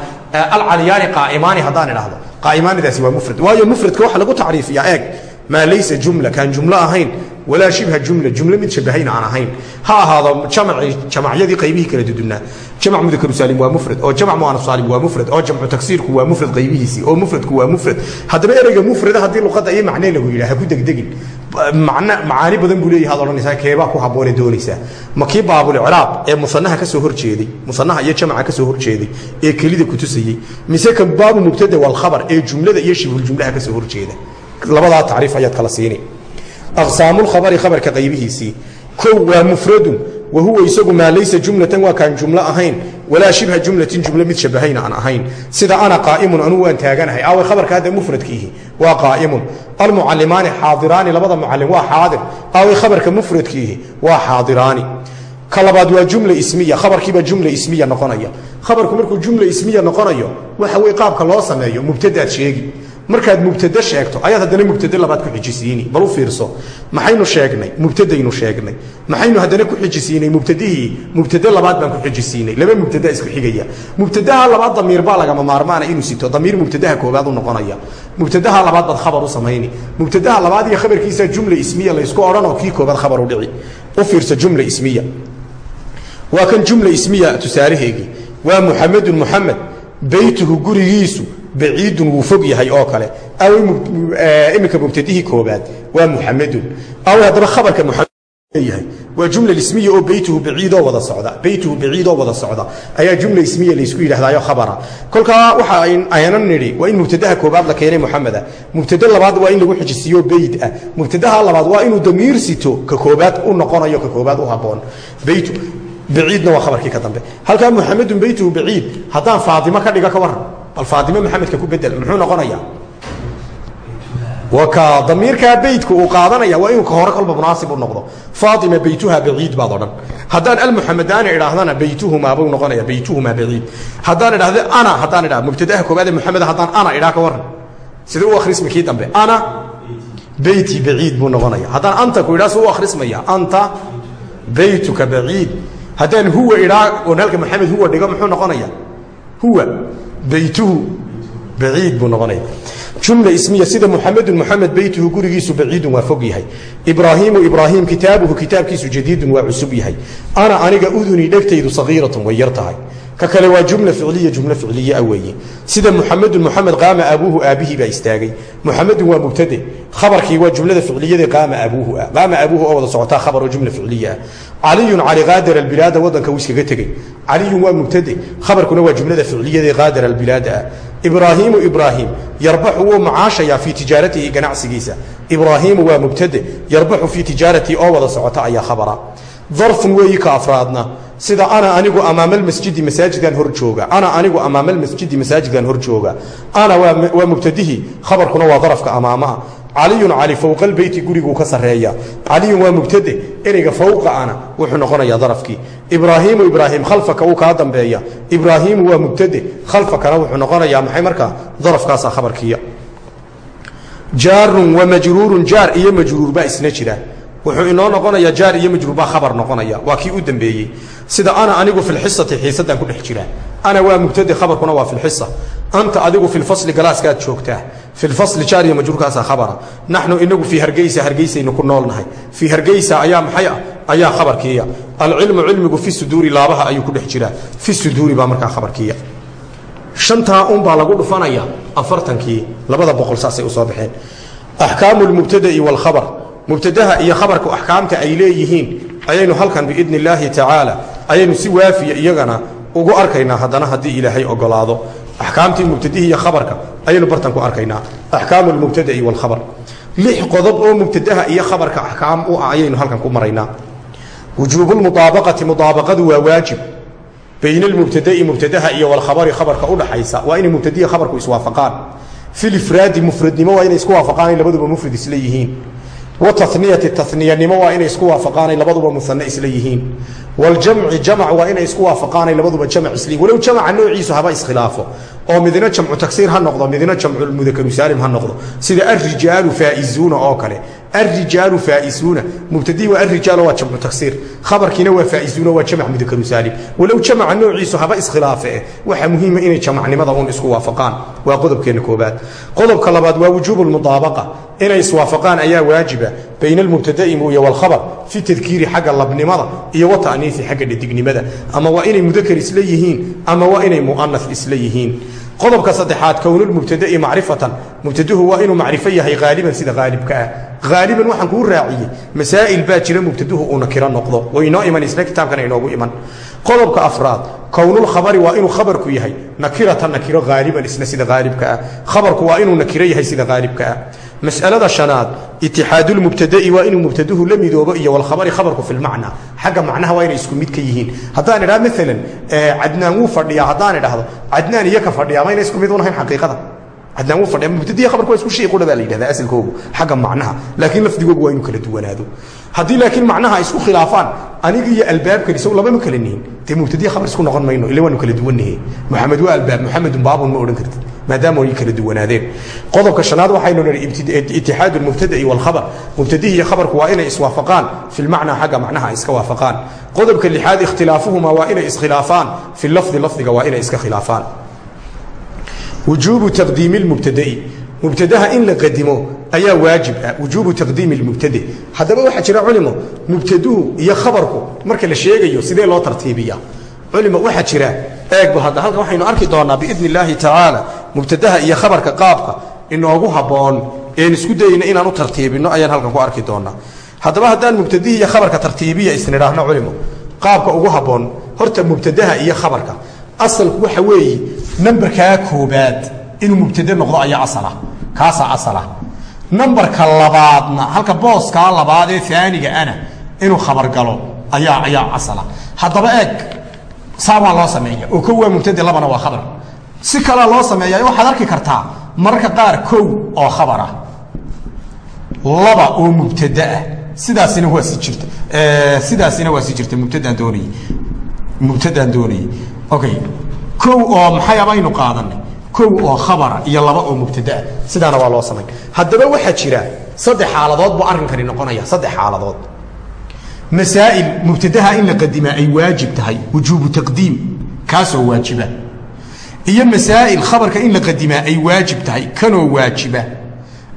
alcaliyaani qaa'imaani haddaan idhahdo qaa'imaanidaasi waa mufrad. Waayo mufradka waxaa lagu tacriifiyaa eeg maa laysa jumla kaan jumlo ahayn walaa shibha jumla jumlo mid shabahayna aan ahayn ha ahaado jamacii jamacyadii qaybihii kala dudunaa jamac mudakaru saalim waa mufrad oo jamac muanaf saalim waa mufrad oo jamcu taksiirku waa mufrad qaybihiisii oo mufradku waa mufrad haddaba ereyga mufrada haddii luqadda iyo macnee lagu yidhaha ku degdegin macaani badan buu leeyahay ad odhanaysaa keebaa ku habboone doonaysaa ma kii baabulicraab ee musanaha ka soo horjeeday musanaha iyo jamaca ka soo horjeeday ee kelida kutusayey mise ka baabu mubtada walkhabar ee jumlada iyo shibhuljumlaha ka soo horjeeda labadaa tacriif ayaad kala siini aqsaamulkhabari khabarka qaybihiisii kow waa mufradun wa huwa isagu maa laysa jumlatan waa kaan jumlo ahayn walaa shibha jumlatin jumlo mid shabahayna aan ahayn. Sida ana qaa'imun anuu waan taaganahay. Aaway khabarka hadda mufradkiihi waa qaa'imun. Almucallimaani xaadiraani labada mucallim waa xaadir. Aaway khabarka mufradkiihi waa xaadiraani. Ka labaad waa jumla ismiya khabarkiibaa jumla ismiya noqonaya. Khabarku markuu jumla ismiya noqonayo waxa wey qaabka markaad mubtade sheegto ayaad haddana mubtade labaad ku xijisiini. Bal u fiirso maxaynu sheegnay mubtadaynu sheegnay. Maxaynu haddana ku xijisiinay mubtadihii mubtade labaad baan ku xijisiinay. Laba mubtada isku xigaya. Mubtadaha labaad damiir baa lagama maarmaana inuu sito. Damiir mubtadaha koobaad u noqonaya. Mubtadaha labaad baad khabar u samayni. Mubtadaha labaad iyo khabarkiisa jumla ismiya laysku odhanoo kii koobaad khabar u dhici. U fiirso jumla ismiya. Waa kan jumla ismiya tusaalaheegii waa muxamedun muxamed beytuhu gurigiisu baciidun wuu fog yahay oo kale. Aw iminka mubtadihii koobaad waa muxamedun aw haddaba khabarka muamed waa jumla ismiya oo beytuhu baciidoo wada socda. Beytuhu baciidoo wada socda. Ayaa jumla ismiya laysku yidhahdaayo khabara. Kolkaa waxa aynan nidhi waa in mubtadaha koobaad la keenay muxameda mubtade labaad waa in lagu xijisiiyo beyd ah. Mubtadaha labaad waa inuu damiir sito ka koobaad u noqonayo ka koobaad u haboon beytu baciidna waa khabarkii ka dambe. Halkaa muxamedun beytuhu baciid. Haddaan faadimo ka dhiga ka waran bal faadimo maxamedka ku bedel muxuu noqonaya? Waa ka damiirkaa beytka uu qaadanaya waa inuu ka hore kolba munaasib u noqdo. Faatima beytuha baciid baad odhan. Haddaan almuxamadaani idhaahdana beytuhumaa buu noqonaya beytuhumaa baciid haddaan idhahdo ana haddaan idhah mubtadaha koobaade muxamed haddaan ana idhaa ka waran sida u akhrismi kii dambe ana beyti baciid buu noqonaya. Haddaan anta ku idhaa su u akhrismaya anta beytuka baciid haddaan huwa idhaa oon halka maxamed huwa dhigo muxuu noqonaya? Huwa beytuhu baciid buu noqonaya jumla ismiya sida muxamedun muxamed beytuhu gurigiisu baciidun waa fog yahay. Ibraahiimu ibraahim kitaabuhu kitaabkiisu jadiidun waa cusub yahay. Ana aniga udunii dhegtaydu sagiiratun way yar ka kale waa jumla ficliya jumla ficliyaa weeye. Sida muxamedun muxamed qaama abuuhu aabihii baa istaagay. Muxamedun waa mubtade. Khabarkii waa jumlada ficliyada qaama abuuhu ah qaama abuuhu oo wada socotaa khabar oo jumla ficliya ah caliyun cali qaadar albilaada waddanka wuu iskaga tegey caliyun waa mubtade khabarkuna waa jumlada ficliyada qaadar albilaada ah. Ibraahiimu ibraahim yarbaxu wuu macaashayaa fii tijaaratihi ganacsigiisa. Ibraahiimu waa mubtade yarbaxu fii tijaaratihi oo wada socota ayaa khabara. Darfun weeyi ka afraadna sida ana anigu amaamalmasjidi masaajidkan hor jooga ana anigu amaamalmasjidi masaajidkan hor jooga ana waa mubtadihii khabarkuna waa darafka amaamaa caliyun cali fowqa albeyti guriguu ka sarreeya. Caliyun waa mubtade ereyga fowqa ana wuxuu noqonayaa darafkii. Ibraahiimu ibraahim khalfaka wuu kaa dambeeya. Ibraahiimu waa mubtade khalfakana wuxuu noqonayaa maxay markaa darafkaasaa khabarkiiya. Jaarun wa majruurun jaar iyo majruur baa isna jira. Wuxuu inoo noqonayaa jaar iyo majruur baa khabar noqonaya waa kii u dambeeyey sida ana anigu fi lxisati ku dhex jiraa ana waa mubtade khabarkuna waa fi lxisa anta adigu fi lfasli galaaskaad joogtaa. Fi lfasli jaar iyo majruurkaasaa khabara. Naxnu inagu fii hargeysa hargeysaynu ku noolnahay fii hargeysa ayaa maxay ah? Ayaa khabarkiiya alcilmu cilmigu fi suduuri laabaha ayuu ku dhex jiraa. Fi suduuri baa markaa khabarkiiya shantaa unbaa lagu dhufanaya afartankii labada boqol saasay u soo baxeen. Axkaamu lmubtada'i waalkhabar mubtadaha iyo khabarku axkaamta ay leeyihiin ayaynu halkan biidni illaahi tacaala ayaynu si waafiya iyagana ugu arkaynaa haddana haddii ilaahay ogolaado. Axkaamtii mubtadihii iyo khabarka ayaynu bartan ku arkaynaa. Axkaamu lmubtada'i waalkhabar lix qodob oo mubtadaha iyo khabarka axkaam u ah ayaynu halkan ku maraynaa. Wujuubulmudaabaqati mudaabaqadu waa waajib. Bayna almubtada'i mubtadaha iyo walkhabari khabarka udhaxaysa waa inay mubtadiya khabarku iswaafaqaan. Fi lifraadi mufradnimo waa inay isku waafaqaan labaduba mufrad isla yihiin wataniyati taniyanimo waa inay isku waafaqaanay labaduba muane isla yihiin. Waljamci jamc waa inay isku waafaqaanay labaduba jamc isla yihiin walow jamca noociisu haba iskhilaafo. Oo midna jamcu tagsiir ha noqdo midna jamcu mudakaru saalim ha noqdo. Sida arijaalu faaizuuna oo kale arijaalu faaizuuna mubtadii waa arijaal waa jamcu tagsiir khabarkiina waa faaizuuna waa jamc mudakaru saalim walow jamca noociisu haba iskhilaafe waxaa muhiima inay jamacnimada un isku waafaqaan waa qodobkeena koobaad qodobka labaad waa wujuubu lmudaabaqa inay iswaafaqaan ayaa waajiba bayna almubtada'i iyo walkhabar fi tadkiiri xagga labnimada iyo wata'niisi xagga dhadignimada ama waa inay mudakar isla yihiin ama waa inay mu'anas isla yihiin qodobka saddexaad kownulmubtada'i macrifatan haaliban waxaan kuu raaciyey masaa'il baa jira mubtaduhu uu noqdo. Way inoo iman isla kitaabkana inoogu iman. Qodobka afraad kownulkhabari waa inuu khabarku yahay nakiratan nakiro haaliban isna sida haalibka ah. Khabarku waa inuu nakiro yahay sida haalibka ah. Masalada shanaad itixaadulmubtada'i waa inuu mubtaduhu la midoobo iyo walkhabari khabarku fi lmacnaa xagga macnaha waa inay isku mid ka yihiin. Haddaan idhaha maalan cadnaan wuu fadhiyaa haddaan idhahdo cadnaan iyo ka fadhiyaa ma inay isku mid unahayn xaqiiqada cadnaan wuu fadhiya mubtadiya khabarku waa isku shay qudha baa la yidhahdaa asalkoogu xagga macnaha. Laakiin lafdigoogu waa inuu kala duwanaado. Haddii laakiin macnaha ay isku khilaafaan aniga iyo albaabkani sow labama kala nihin. Dee mubtadiya khabar isku noqon mayno ila waanu kala duwannahe maxamed waa albaab maxamedun baabun ma odhan kartid. Maadaama ay kala duwanaadeen. Qodobka shanaad waxaynu nihi itixaadu lmubtada'i walkhabar mubtadihi iyo khabarku waa inay iswaafaqaan fi lmacnaa xagga macnaha ay iska waafaqaan. Qodobka lixaad ikhtilaafuhuma waa inay iskhilaafaan fi lafdi lafdiga waa inay iska khilaafaan wujuubu taqdiimi lmubtada'i mubtadaha in la qadimo ayaa waajib ah wujuubu taqdiimi lmubtade haddaba waxaa jira culimo mubtaduhu iyo khabarku marka la sheegayo sidee loo tartiibiya culimo waxaa jira eegba hadda halkan waxaynu arki doonaa biidni illaahi tacaala mubtadaha iyo khabarka qaabka inoogu habboon een isku dayeyna inaan u tartiibinno ayaan halkan ku arki doonaa. Haddaba haddaan mubtadihi iyo khabarka tartiibiya isnidhaahno culimo qaabka ugu habboon horta mubtadaha iyo khabarka asalku waxa weeye nambarkaa koobaad inuu mubtade noqdo ayaa asalah kaasaa asalah nambarka labaadna halka booskaa labaad ee aaniga ana inuu khabar galo ayaa ayaa asala. Haddaba eeg saabaa loo sameeya oo kow waa mubtade labana waa khabar. Si kalea loo sameeya waxaad arki kartaa. Mararka qaar kow oo khabar ah laba oo mubtade ah. Sidaasina waa si jirta. Sidaasina waa si jirta. Mubtadaan doonayey mubtadaan doonayey okay kow oo maxay abaynu qaadanay? Kow oo khabara iyo laba oo mubtadaa sidaana waa loo samay haddaba waxaa jira saddex xaaladood buu arrinkani noqonaya saddex xaaladood. Masaa'il mubtadaha in la qadimaa ay waajib tahay wujuubu taqdiim kaasoo waajiba. Iyo masaa'il khabarka in la qadimaa ay waajib tahay kanoo waajiba.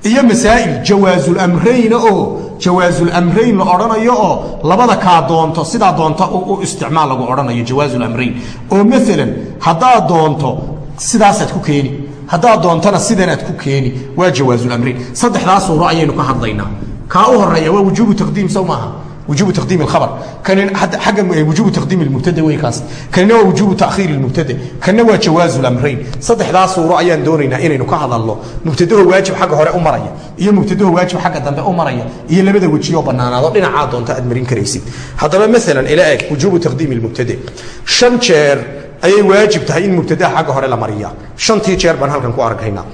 Iyo masaa'il jawaazulamrayna oo jawaazulamrayn la odhanayo oo labada kaa doonto sidaa doonta u isticmaal lagu odhanayo jawaazulamrayn oo maalan haddaad doonto sidaasaad ku keeni. Haddaad doontana sidanaad ku keeni. Waa jawaazulamrayn saddexdaa suuro ayaynu ka hadlaynaa. Kaa u horreeya waa wujuubu taqdiim sow maaha wujubu taqdiim اkhabr agga wujubu taqdiim اmubtada wey kaas kanina waa wujubu taakhiir اmubtada kanina waa jawaazu اlamrayn saddexdaa suuro ayaan doonaynaa inaynu ka hadalno mubtadaho waajib xagga hore u maraya iyo mubtadaho waajib xagga dambe u maraya iyo labada wejiyoo banaanaado dhinacaa doonta aad marin karaysid haddaba maalan ila eg wujubu taqdiim اmubtade shan jeer ayay waajib tahay in mubtadaha xagga hore la mariya shantii jeer baan halkan ku arkaynaa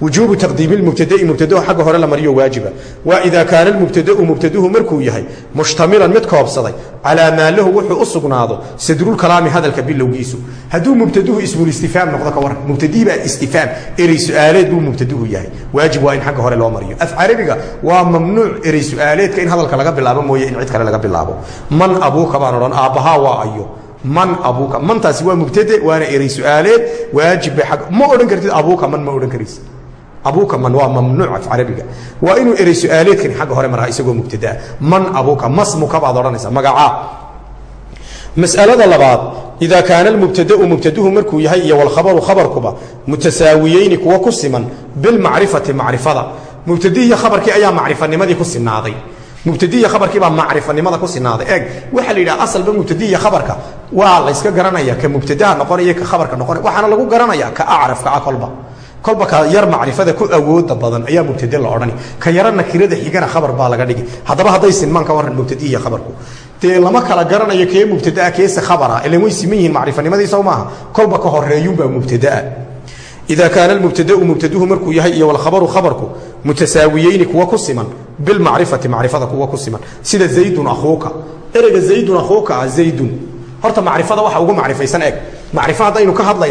wujuubu taqdiimi mubtadai mubtadahu xagga hore la mariyo waajiba. Waa idaa kaana mubtadau mubtaduhu markuu yahay mushtamilan mid koobsaday calaa maa lahu wuxuu u sugnaado sadrulkalaami hadalka bilowgiisu. Hadduu mubtaduhu ismulistifaam noqdo ka waran mubtadii baa istifaam erey su'aaleed buu mubtaduhu yahay. Waajib waa in xagga hore loo mariyo. Af carabiga waa mamnuuc erey su'aaleedka in hadalka laga bilaabo mooye in cid kale laga bilaabo. Man abuuka baan odhan aabbahaa waa ayo. Man abuuka mantaasi waa mubtade waana erey su'aaleed waajib bay ma odhan kartid abuuka man ma odhan karaysa abuuka man waa mamnuuc af carabiga. Waa inuu erey su'aaleedkani agga hore maraa isagoo mubtadaa man abuuka masmuka baad odhanaysa magacaa masalada labaad idaa kaana mubtadau mubtaduhu markuu yahay iyo walkhabaru khabarkuba mutasaawiyeyni kuwa ku siman bilmacrifati macrifada. Mubtadihiiyo khabarkii ayaa macrifanimadii ku sinaaday mubtadiya khabarkiibaa macrifanimada ku sinaaday eeg waxaa la yidhaha asalba mubtadiya khabarka waa layska garanaya ka mubtadaha noqonaya ka khabarka noqonaya waxaana lagu garanaya ka acrafka ah kolba kolba ka yar macrifada ku awooda badan ayaa mubtade la odhani. Ka yaro nakirada xigana khabar baa laga dhigi. Haddaba hadday sinmaan ka waran mubtadiya khabarku. Dee lama kala garanayo kee mubtadaa keese khabara ilan way siman yihiin macrifanimadii soo maaha. Kolba ka horeeyunbaa mubtadaa ida kaana mubtadau mubtaduhu markuu yahay iyo walkhabaru khabarku mutasaawiyeyni kuwa ku siman bilmacrifati macrifada kuwa ku siman. Sida zaydun akhuuka. Ereyga zaydun akhuuka ah zaydun. Horta macrifada waxa ugu macrifaysan eg macrifo haddaynu ka hadla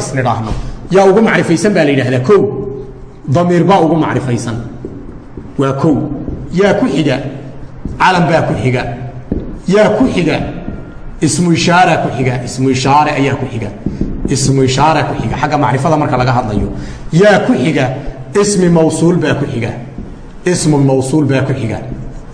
yaa ugu macrifaysan baa la yidhahdaa kow damiir baa ugu macrifaysan waa kow yaa ku xiga calam baa ku xiga yaa ku xiga ismu ku xiga ismu ayaa ku xiga ismu ku xiga xagga macrifada marka laga hadlayo yaa ku xiga ismi mawsuul baa ku xiga ismu mawsuul baa ku xiga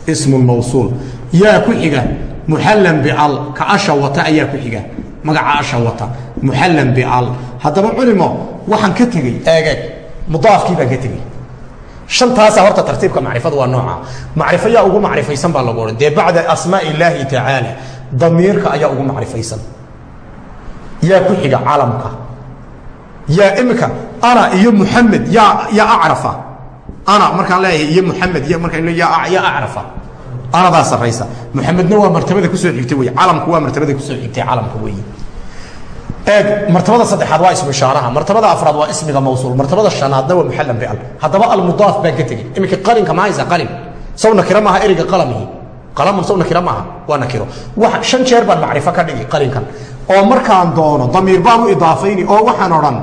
ismu mawsuul yaa ku xiga muxallan bial ka asha wata ayaa ku xiga magaca asha wata muxallan bial. Haddaba culimo waxaan ka tegey. Eegeg mudaafkii baan ka tegey. Shantaasa horta tartiibka macrifadu waa nooca. Macrifo ugu macrifaysan baa lagu odhan. Dee bacda asmaa illaahi tacaala damiirka ayaa ugu macrifaysan. Yaa ku xiga calamka yaa imika ana iyo muxamed yaa yaa acrafa. Ana markaan leeyahay iyo muxamed markaan yaa yaa acrafa anadaa sarraysa. Muxamedna waa martabada ku soo xigtay wey calamku waa martabada ku soo xigtay calamka wey eeg martabada saddexaad waa ismu ishaaraha martabada afraad waa ismiga mawsuul martabada shanaadna waa muxallan bial haddaba almudaaf baan ka tegey. Iminka qalinka ma haysa qalin. Saw nakiro maaha ereyga qalamihi. Qalamun saw nakiro maaha waa nakiro. Wax shan jeer baan macrifo ka dhigi qalinkan. Oo markaan doono damiir baan u idaafayni oo waxaan odhan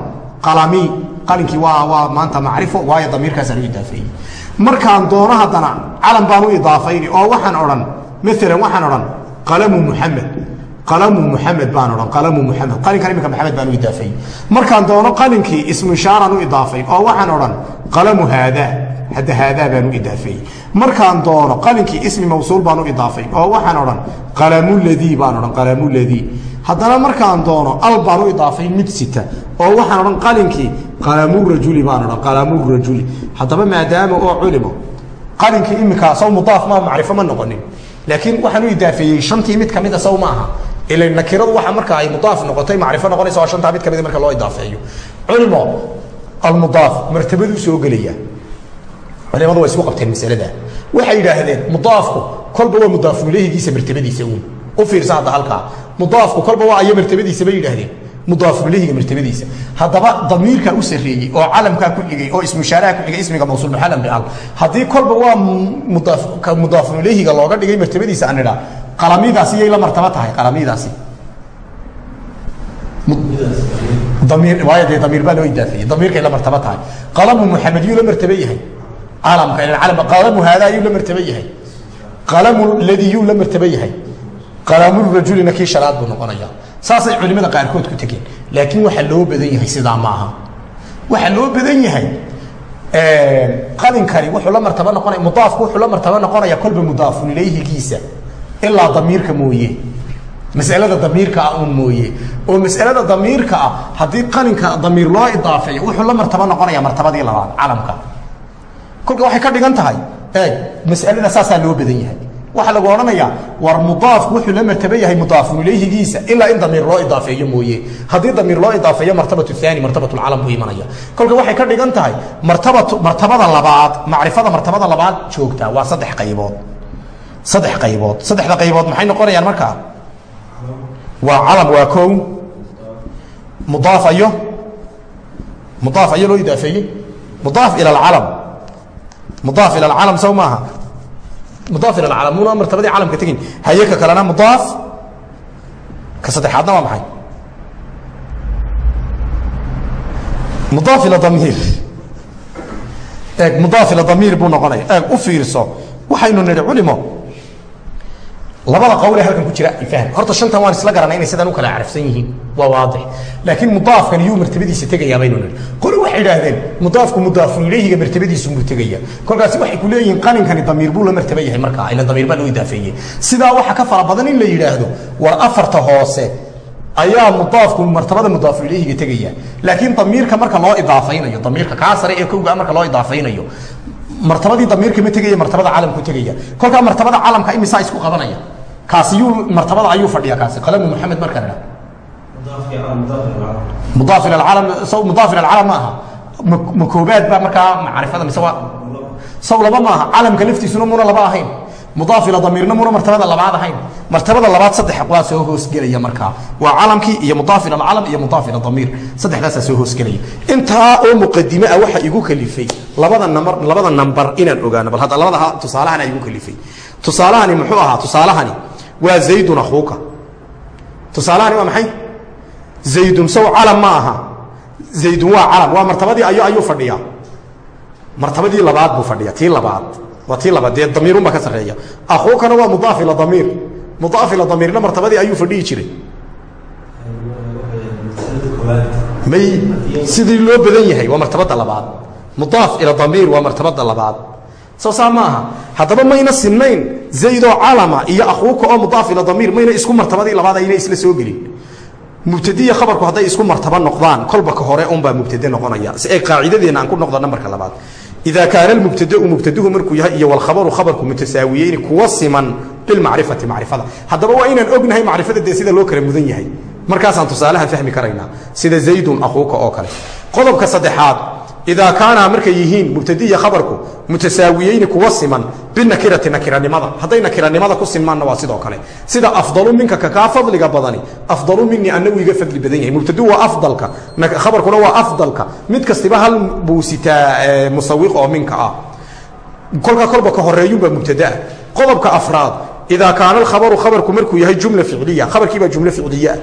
qalami qalinkii waa waa maanta macrifo waayo damiirkaasaan u idaafeeyey markaan doono haddana calam baan u idaafayni oo waxaan odhan maalan waxaan odhan qalamu muxamed qalamu muxamed baan odhan qalamu muxamed qalinkan iminka maxamed baan u idaafeeyey markaan doono qalinkii ismu u idaafayn oo waxaan odhan qalamu haadaa hadda haadaa baan u idaafeeyey markaan doono qalinkii ismi mawsuul baan u idaafayn oo waxaan odhan qalamuladii baan odhan qalamuladii haddana markaan doono al baan u idaafayn mid sita oo waxaan odhan qalinkii qalamurajuli baan odhan qalamurajuli haddaba maadaama oo culimo qalinkii iminkaa mudaaf ma macrifo ma noqonin. Laakiin waxaan u idaafeeyey shantii mid kamida saw ma aha. Ila nakiradu waxa marka ay mudaaf noqotay macrifo noqonaysa waa shantaa mid kamida marka loo idaafeeyo. Culimo almudaaf martabaduu soo gelaya culimadu way isku qabteen masalada. Waxay yidhaahdeen mudaafku kolba waa mudaafu martabadiisa uun. U fiirsa hadda halkaa mudaafku kolba waa ayo martabadiisa bay yidhahdeen mudaafu ileyhiga martabadiisa. Haddaba damiirkaa u sarreeyey oo calamkaa ku xigay oo ismushaaraha ku xigay ismiga mawsuul muxalam bial haddii kolba waa mudaaf ka mudaafu ileyhiga looga dhigay martabadiisa aan idhaa qalamidaasi yay la martaba tahay qalamidaasi damiir waayo dee damiir baa loo idaafeeyey damiirkay la martaba tahay. Qalamu muxamed yuu la martaba yahay. Calamka qalamurajulina kii shanaad buu noqonaya. Saasay culimada qaarkood ku tegeen. Laakiin waxaa loo badan yahay sidaa maaha waxaa loo badan yahay qalinkani wuxuu la martaba noqonaya mudaafku wuxuu la martaba noqonaya kolba mudaafun ilayhigiisa ilaa damiirka mooye. Masalada damiirka ah uun mooye. Oo masalada damiirka ah haddii qalinka damiir loo idaafeeyo wuxuu la martaba noqonaya martabadii labaad calamka. Kolka waxay ka dhigan tahay masalada saasaa loo badan yahay waxaa lagu odhanayaa war mudaafku wuxuu la martaba yahay mudaafun ilayhigiisa ilaa in damiir loo idaafeeyo mooye. Haddii damiir loo idaafeeyo martabatu aani martabatulcalam buu imanaya. Kolka waxay ka dhigan tahay martabada labaad macrifada martabada labaad joogtaa waa saddex qaybood. Saddex qaybood saddexda qaybood maxay noqonayaan markaa waa calam waa kow. Mudaaf ayo. Mudaaf ayo loo idaafeeyey. Mudaaf ila alcalam. Mudaaf ila alcalam maaha mudaaf ila alcalam muna martabadii calamka tegin. Haye ka kalena mudaaf. Ka saddexaadna waa maxay? Mudaaf ila damiir. Eeg mudaaf ila damiir buu noqonaya eeg u fiirso waxaynu nidhi culimo labada qawle halkan ku jira fahm horta shantan waan isla garanay inay sidan u kala carafsan yihiin. Waa waadix. Laakiin mudaafkan yuu martabadiisa tegayaa baynu nidhi waxay idhaahdeen mudaafku mudaafun ilayhiga martabadiisunbuu tegaya. Kolkaasi waxay ku leeyihiin qaninkani damiir buu la martaba yahay markaa ilan damiir baa loo idaafeeyey sidaa waxa ka fara badan in la yidhaahdo war afarta hoose ayaa mudaafku martabada mudaafu ilayhiga tegaya. Laakiin damiirka marka loo idaafaynayo damiirka kaa sare ee kowga marka loo idaafaynayo martabadii damiirka ma tegaya martabada calamku tegaya. Kolkaa martabada calamka imisaa isku qabanaya? Kaasi yuu martabada ayuu fadhiya kaasi. Qalamu maxamed markaan idha mudaaf ila alcalam ma aha ma koobaad baa markaa macrifada mise saw laba maaha calamka laftiisuna muna laba ahayn mudaaf ila damiirna muna martabada labaad ahayn martabada labaad saddex waa soo hoosgelaya markaa waa calamkii iyo mudaaf ila alcalam iyo mudaaf ila damiir saddexdaasaa soo hoosgelaya intaa oo muqadime ah waxa igu kalifay labada nambar labada nambar inaan ogaano bal hadda labada tusaalahana igu kalifay tusaalahani muxuu ahaa tusaalahani waa zaydun akhuuka tusaalahani waa maxay zaydun saw calam ma aha. Zaydun waa calam waa martabadii ayo ayuu fadhiyaa. Martabadii labaad buu fadhiya tii labaad. Waa tii labaad dee damiirun baa ka sarreeya. Akhuukana waa mudaaf ila damiir. Mudaaf ila damiirna martabadii ayuu fadhihi jiray. May sidii loo badan yahay waa martabada labaad. Mudaaf ila damiir waa martabada labaad. Soo saa ma aha. Haddaba mayna sinayn zaydoo calama iyo akhuuka oo mudaaf ila damiir mayna isku martabadii labaad ayna isla soo gelin mubtadiya khabarku hadday isku martaba noqdaan kolba ka hore unbaa mubtade noqonaya. Si ay qaacidadeena aan ku noqdo nambarka labaad. Ida kaana mubtadau mubtaduhu markuu yahay iyo walkhabaru khabarku mutasaawiyeyn kuwa siman bilmacrifati macrifada. Haddaba waa inaan ognahay macrifada dee sida loo kala mudan yahay. Markaasaan tusaalaha fahmi karaynaa sida zaydun akhuuka oo kale. Qodobka saddexaad idaa kaana markay yihiin mubtadiya khabarku mutasaawiyeyni kuwa siman binakirati nakiranimada hadday nakiranimada ku sinmaanna waa sidoo kale sida afdalu minka kakaa fadliga badani afdalu minii anagu iga fadli badan yahay mubtadu waa afdalka khabarkuna waa afdalka mid kastiba hal buu sitaa musawiq oo minka ah kolkaa kolba ka horeeyunbaa mubtadaa qodobka afraad idaa kaana alkhabaru khabarku markuu yahay jumla ficliya khabarkiibaa jumlo ficliyaa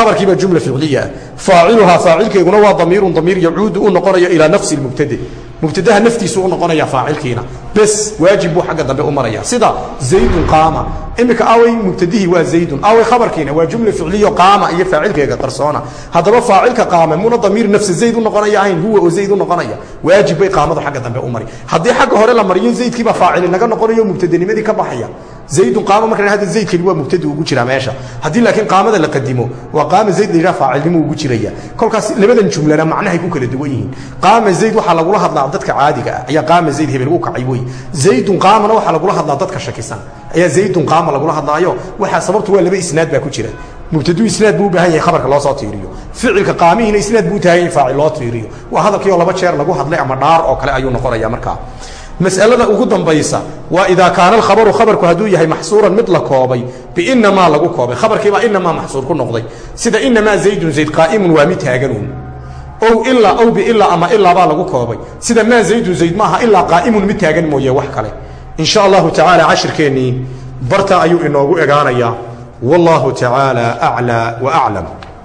abarkiibaa jumla ficliya faaciluhaa faacilkeeguna waa damiirun damiir yacuudu u noqonaya ilaa nafsi mubtade mubtadaha naftiisu u noqonaya faacilkiina bes waajib buu agga dambe u maraya. Sida zaydun qaama. Imika awey mubtadihii waa zaydun. Awey khabarkiina waa jumla ficliyo qaama iyo faacilkeega qarsoona. Haddaba faacilka qaama muna damiir nafsi zayd u noqonaya ahayn huwa oo zayd u noqonaya. Waajib bay qaamadu agga dambe u mari. Haddii xagga hore la mariyo zaydkiibaa faacili naga noqonayo mubtadenimadii ka baxaya. Zaydun qaama marka hada zaydkani waa mubtadi ugu jiraa meesha. Haddii laakiin qaamada la qadimo waa qaama zayd la yidhaha faacilnimo ugu jiraya. Kolkaas labadan jumlana macnahay ku kala duwan yihiin. Qaama zayd waxaa lagula hadlaa dadka caadiga ah. Ayaa qaama zayd hebel u kacay wey zaydun qaamana waxaa lagula hadlaa dadka shakisan. Ayaa zaydun qaama lagula hadlaayo. Waxaa sababtu waa laba isnaad baa ku jira. Mubtadu isnaad buu u baahan yahay khabarka loo soo tiiriyo. Ficilka qaamihiina isnaad buu u taagan yahay faacil loo tiiriyo. Waa hadalkiioo laba jeer lagu hadlay ama dhaar oo kale ayuu noqonaya markaa masalada ugu dambaysa waa idaa kaana alkhabaru khabarku hadduu yahay maxsuuran mid la koobay biinamaa lagu koobay. Khabarkiibaa inamaa maxsuur ku noqday. Sida inamaa zaydun zayd qaa'imun waa mid taaganuun ow ilaa ow biilaa ama ilaabaa lagu koobay. Sida maa zaydun zayd maaha ilaa qaa'imun mid taagan mooye wax kale. In sha allahu tacaala cashirkeennii barta ayuu inoogu egaanayaa. Wallahu tacaala aclaa wa aclam